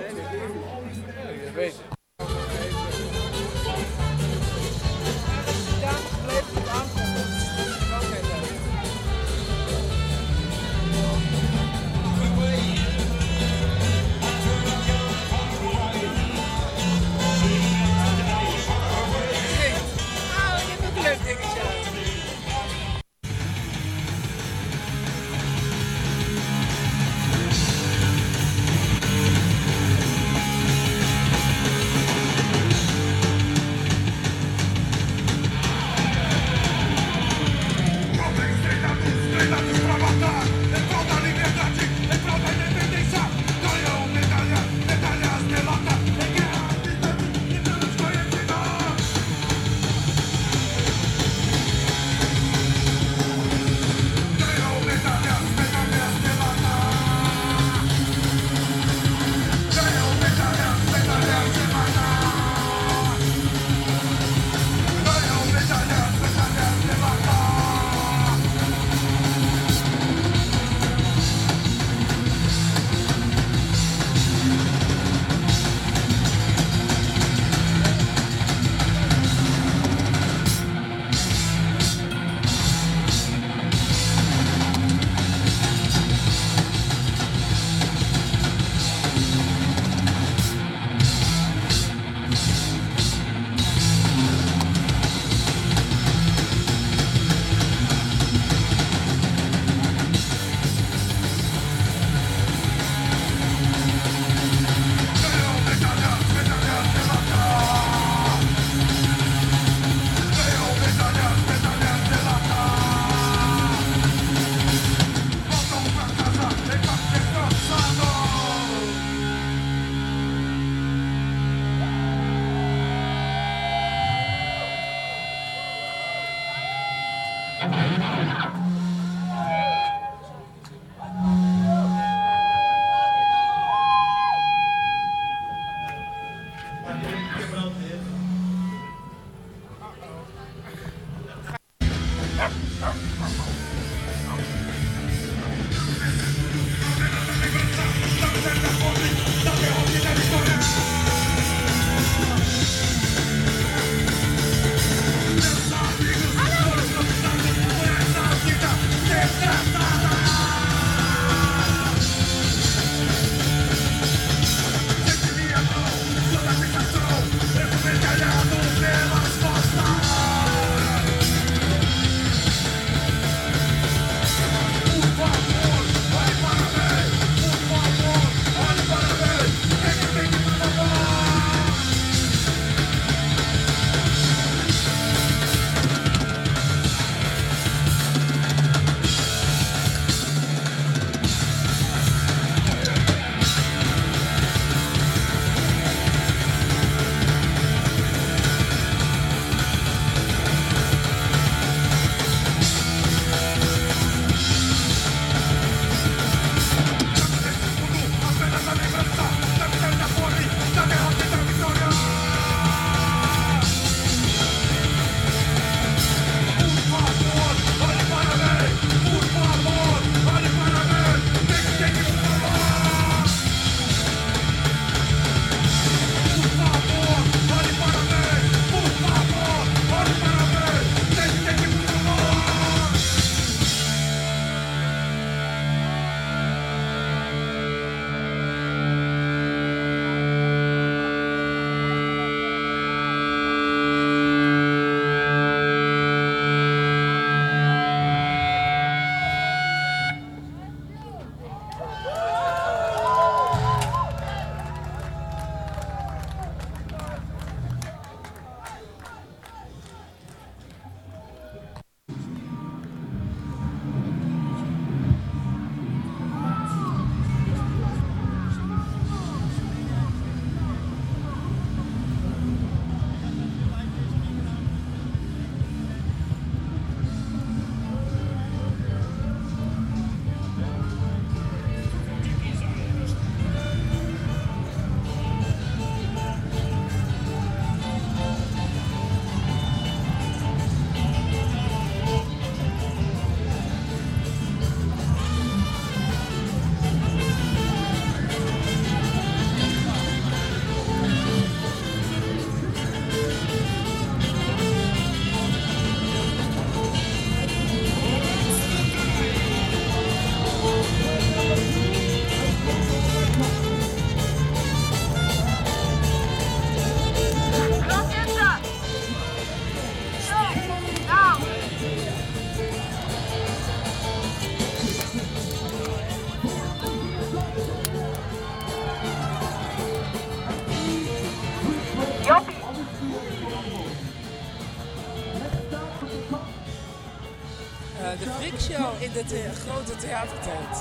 de grote theatertent.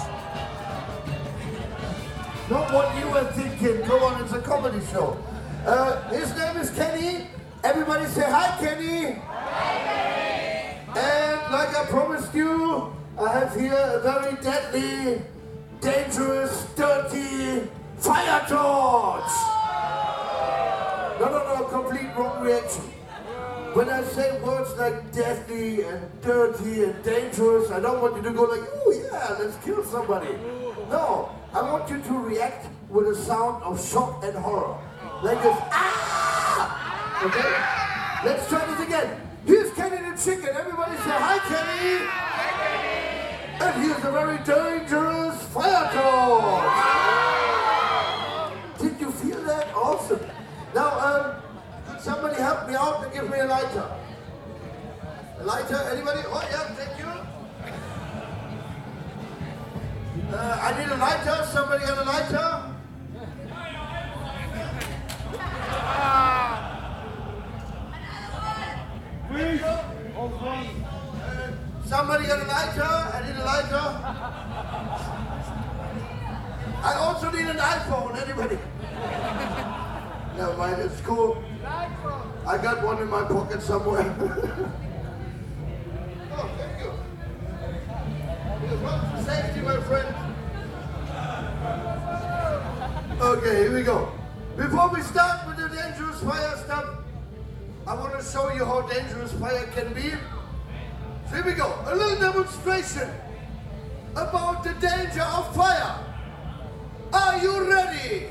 Not what you were want you to go like, oh yeah, let's kill somebody. No, I want you to react with a sound of shock and horror. Like this. somebody gonna lighter. I need a lighter. I also need an iPhone, anybody? Never mind, it's cool. I got one in my pocket somewhere. [laughs] oh, thank you. Safety, my friend. Okay, here we go. Before we start with the dangerous fire stuff, I want to show you how dangerous fire can be. Here we go. A little demonstration about the danger of fire. Are you ready?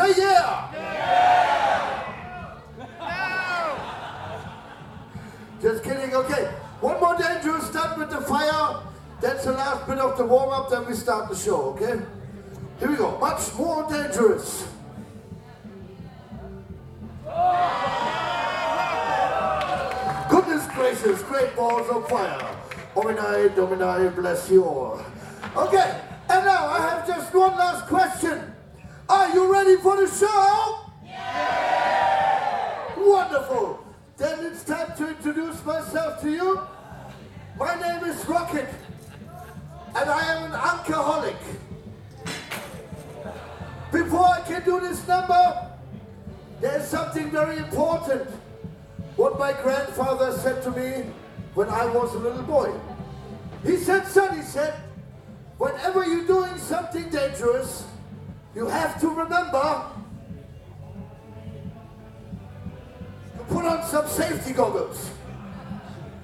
Say yeah! Yeah! Just kidding, okay. One more dangerous stunt with the fire. That's the last bit of the warm up, then we start the show, okay? Here we go. Much more dangerous. Goodness gracious, great balls of fire. Omni, Domini, bless you all. Okay, and now I have just one last question. Are you ready for the show? Yeah! Wonderful. Then it's time to introduce myself to you. My name is Rocket, and I am an alcoholic. Before I can do this number, there's something very important. What my grandfather said to me when I was a little boy. He said, son, he said, whenever you're doing something dangerous, you have to remember to put on some safety goggles.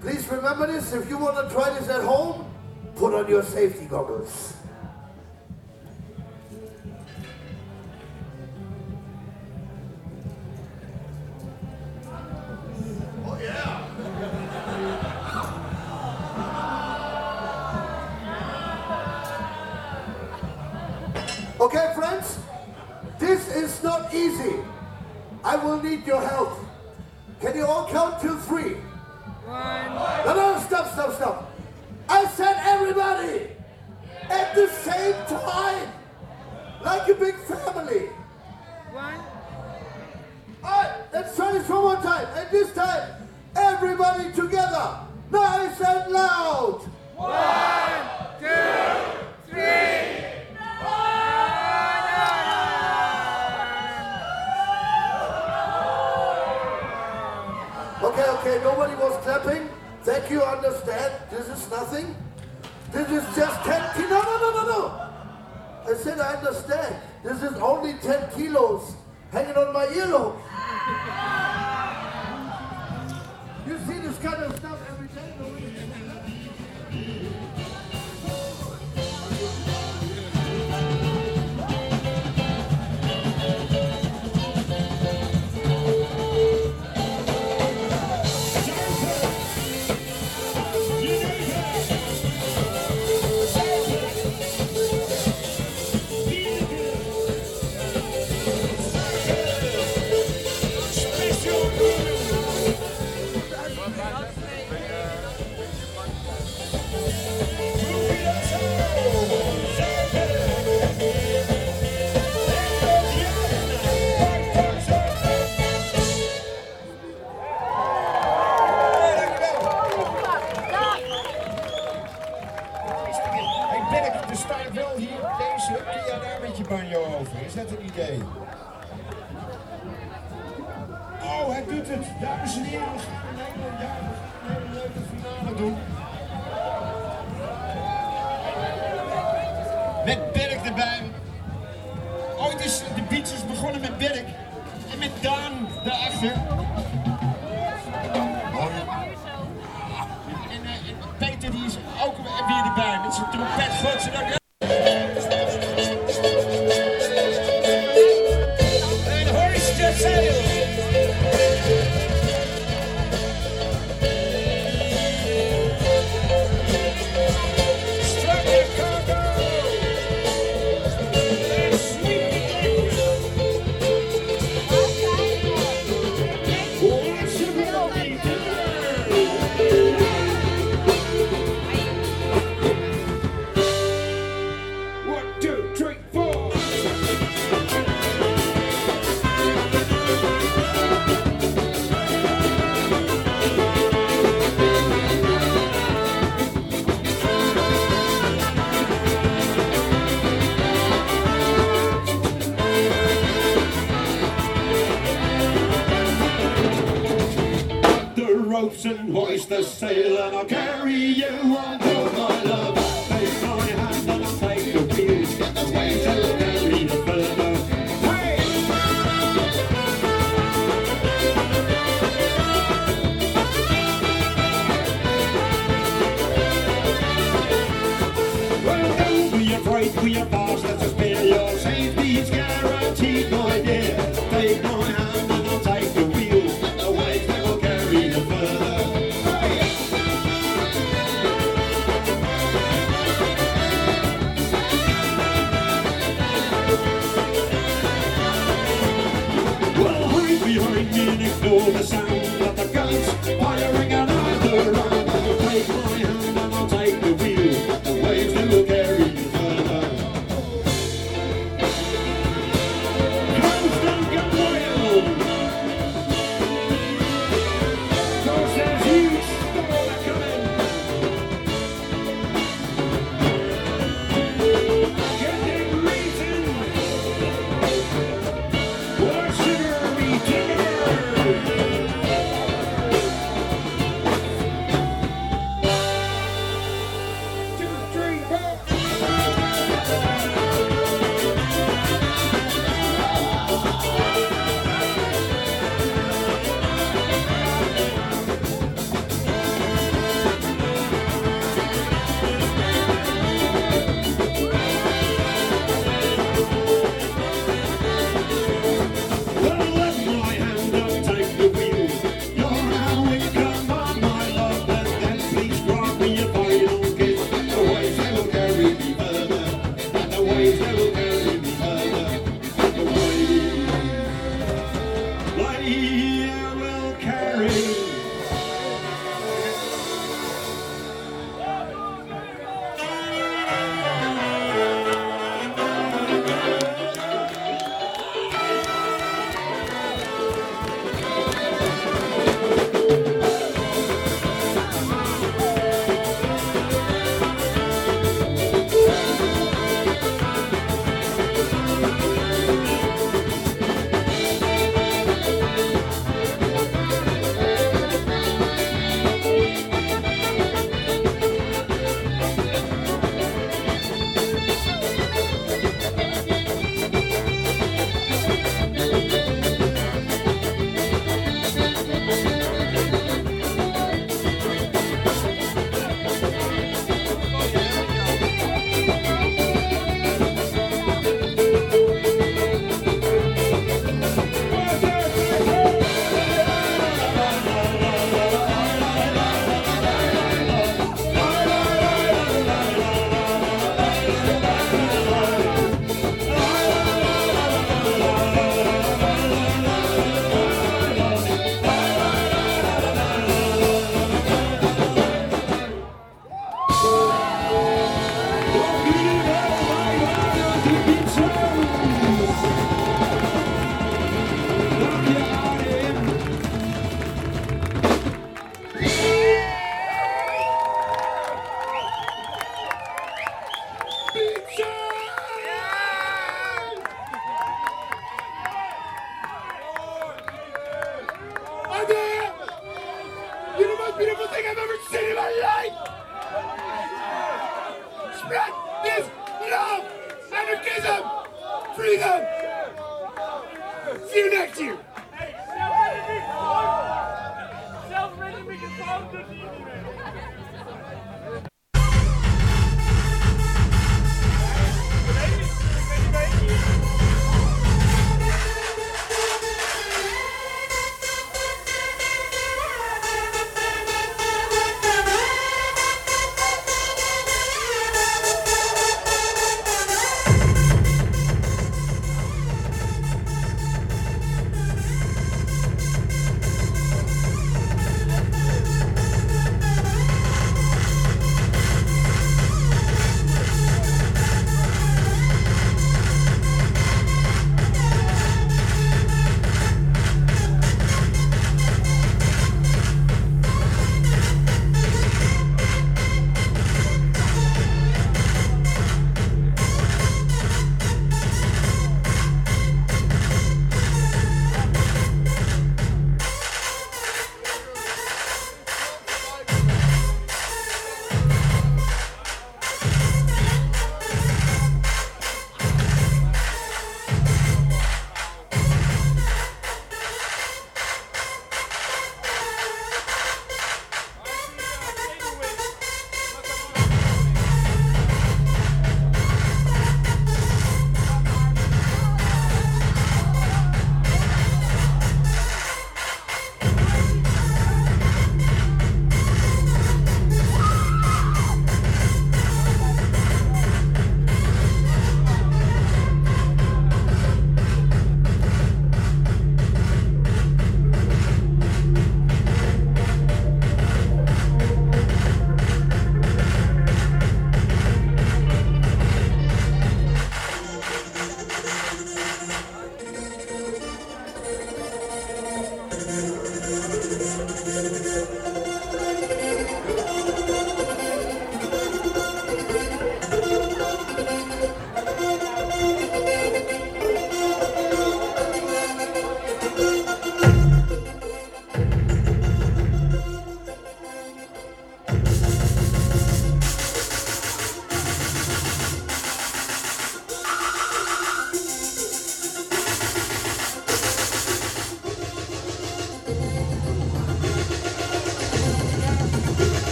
Please remember this. If you want to try this at home, put on your safety goggles. I'll carry you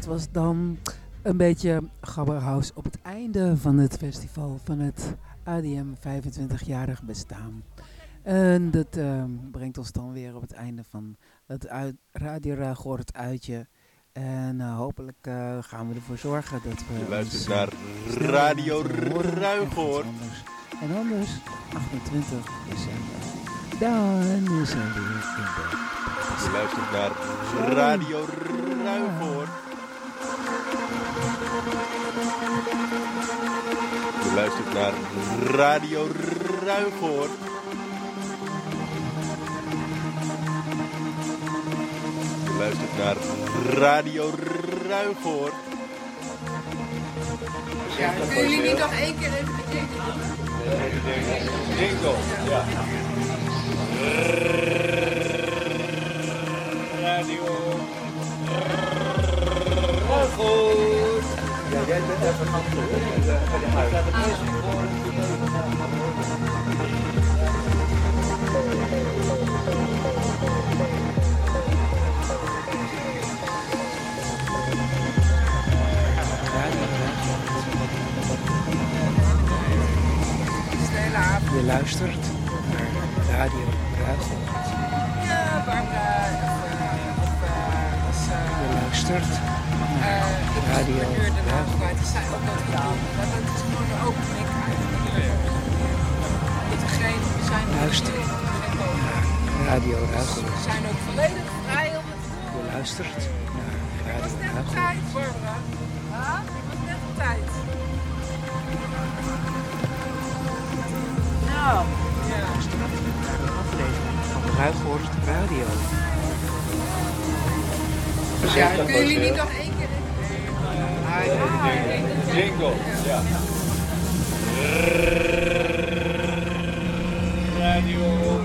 Dat was dan een beetje gabberhaus op het einde van het festival van het ADM 25-jarig bestaan. En dat ehm, brengt ons dan weer op het einde van het uit, Radio Ruigoord uitje. En eh, hopelijk eh, gaan we ervoor zorgen dat we... Je luistert naar Radio. Ruigoord. En anders- En anders, 28 december, dan is er weer. Je luistert naar Radio Ruigoord. Je luistert naar Radio Ruigoord. Je luistert naar Radio Ruigoord. Ja, kunnen jullie niet nog één keer even de jingle doen? Jingle, ja. Radio Ja, jij bent even gaan bij de huis. Je luistert naar Radio Ruigoord. Ja, Barbara. Eh, als, eh, Je luistert radio. Ja. Maar is we Het is Luisteren. Radio Ruigel. We zijn ook volledig vrij om het te Je luistert naar Radio Ruigel. tijd, Barbara. Ik was net op tijd. Nou. Ja. Aflevering van Ruighorst Radio. Ja, kunnen jullie nog één keer Jingle, ja. Radio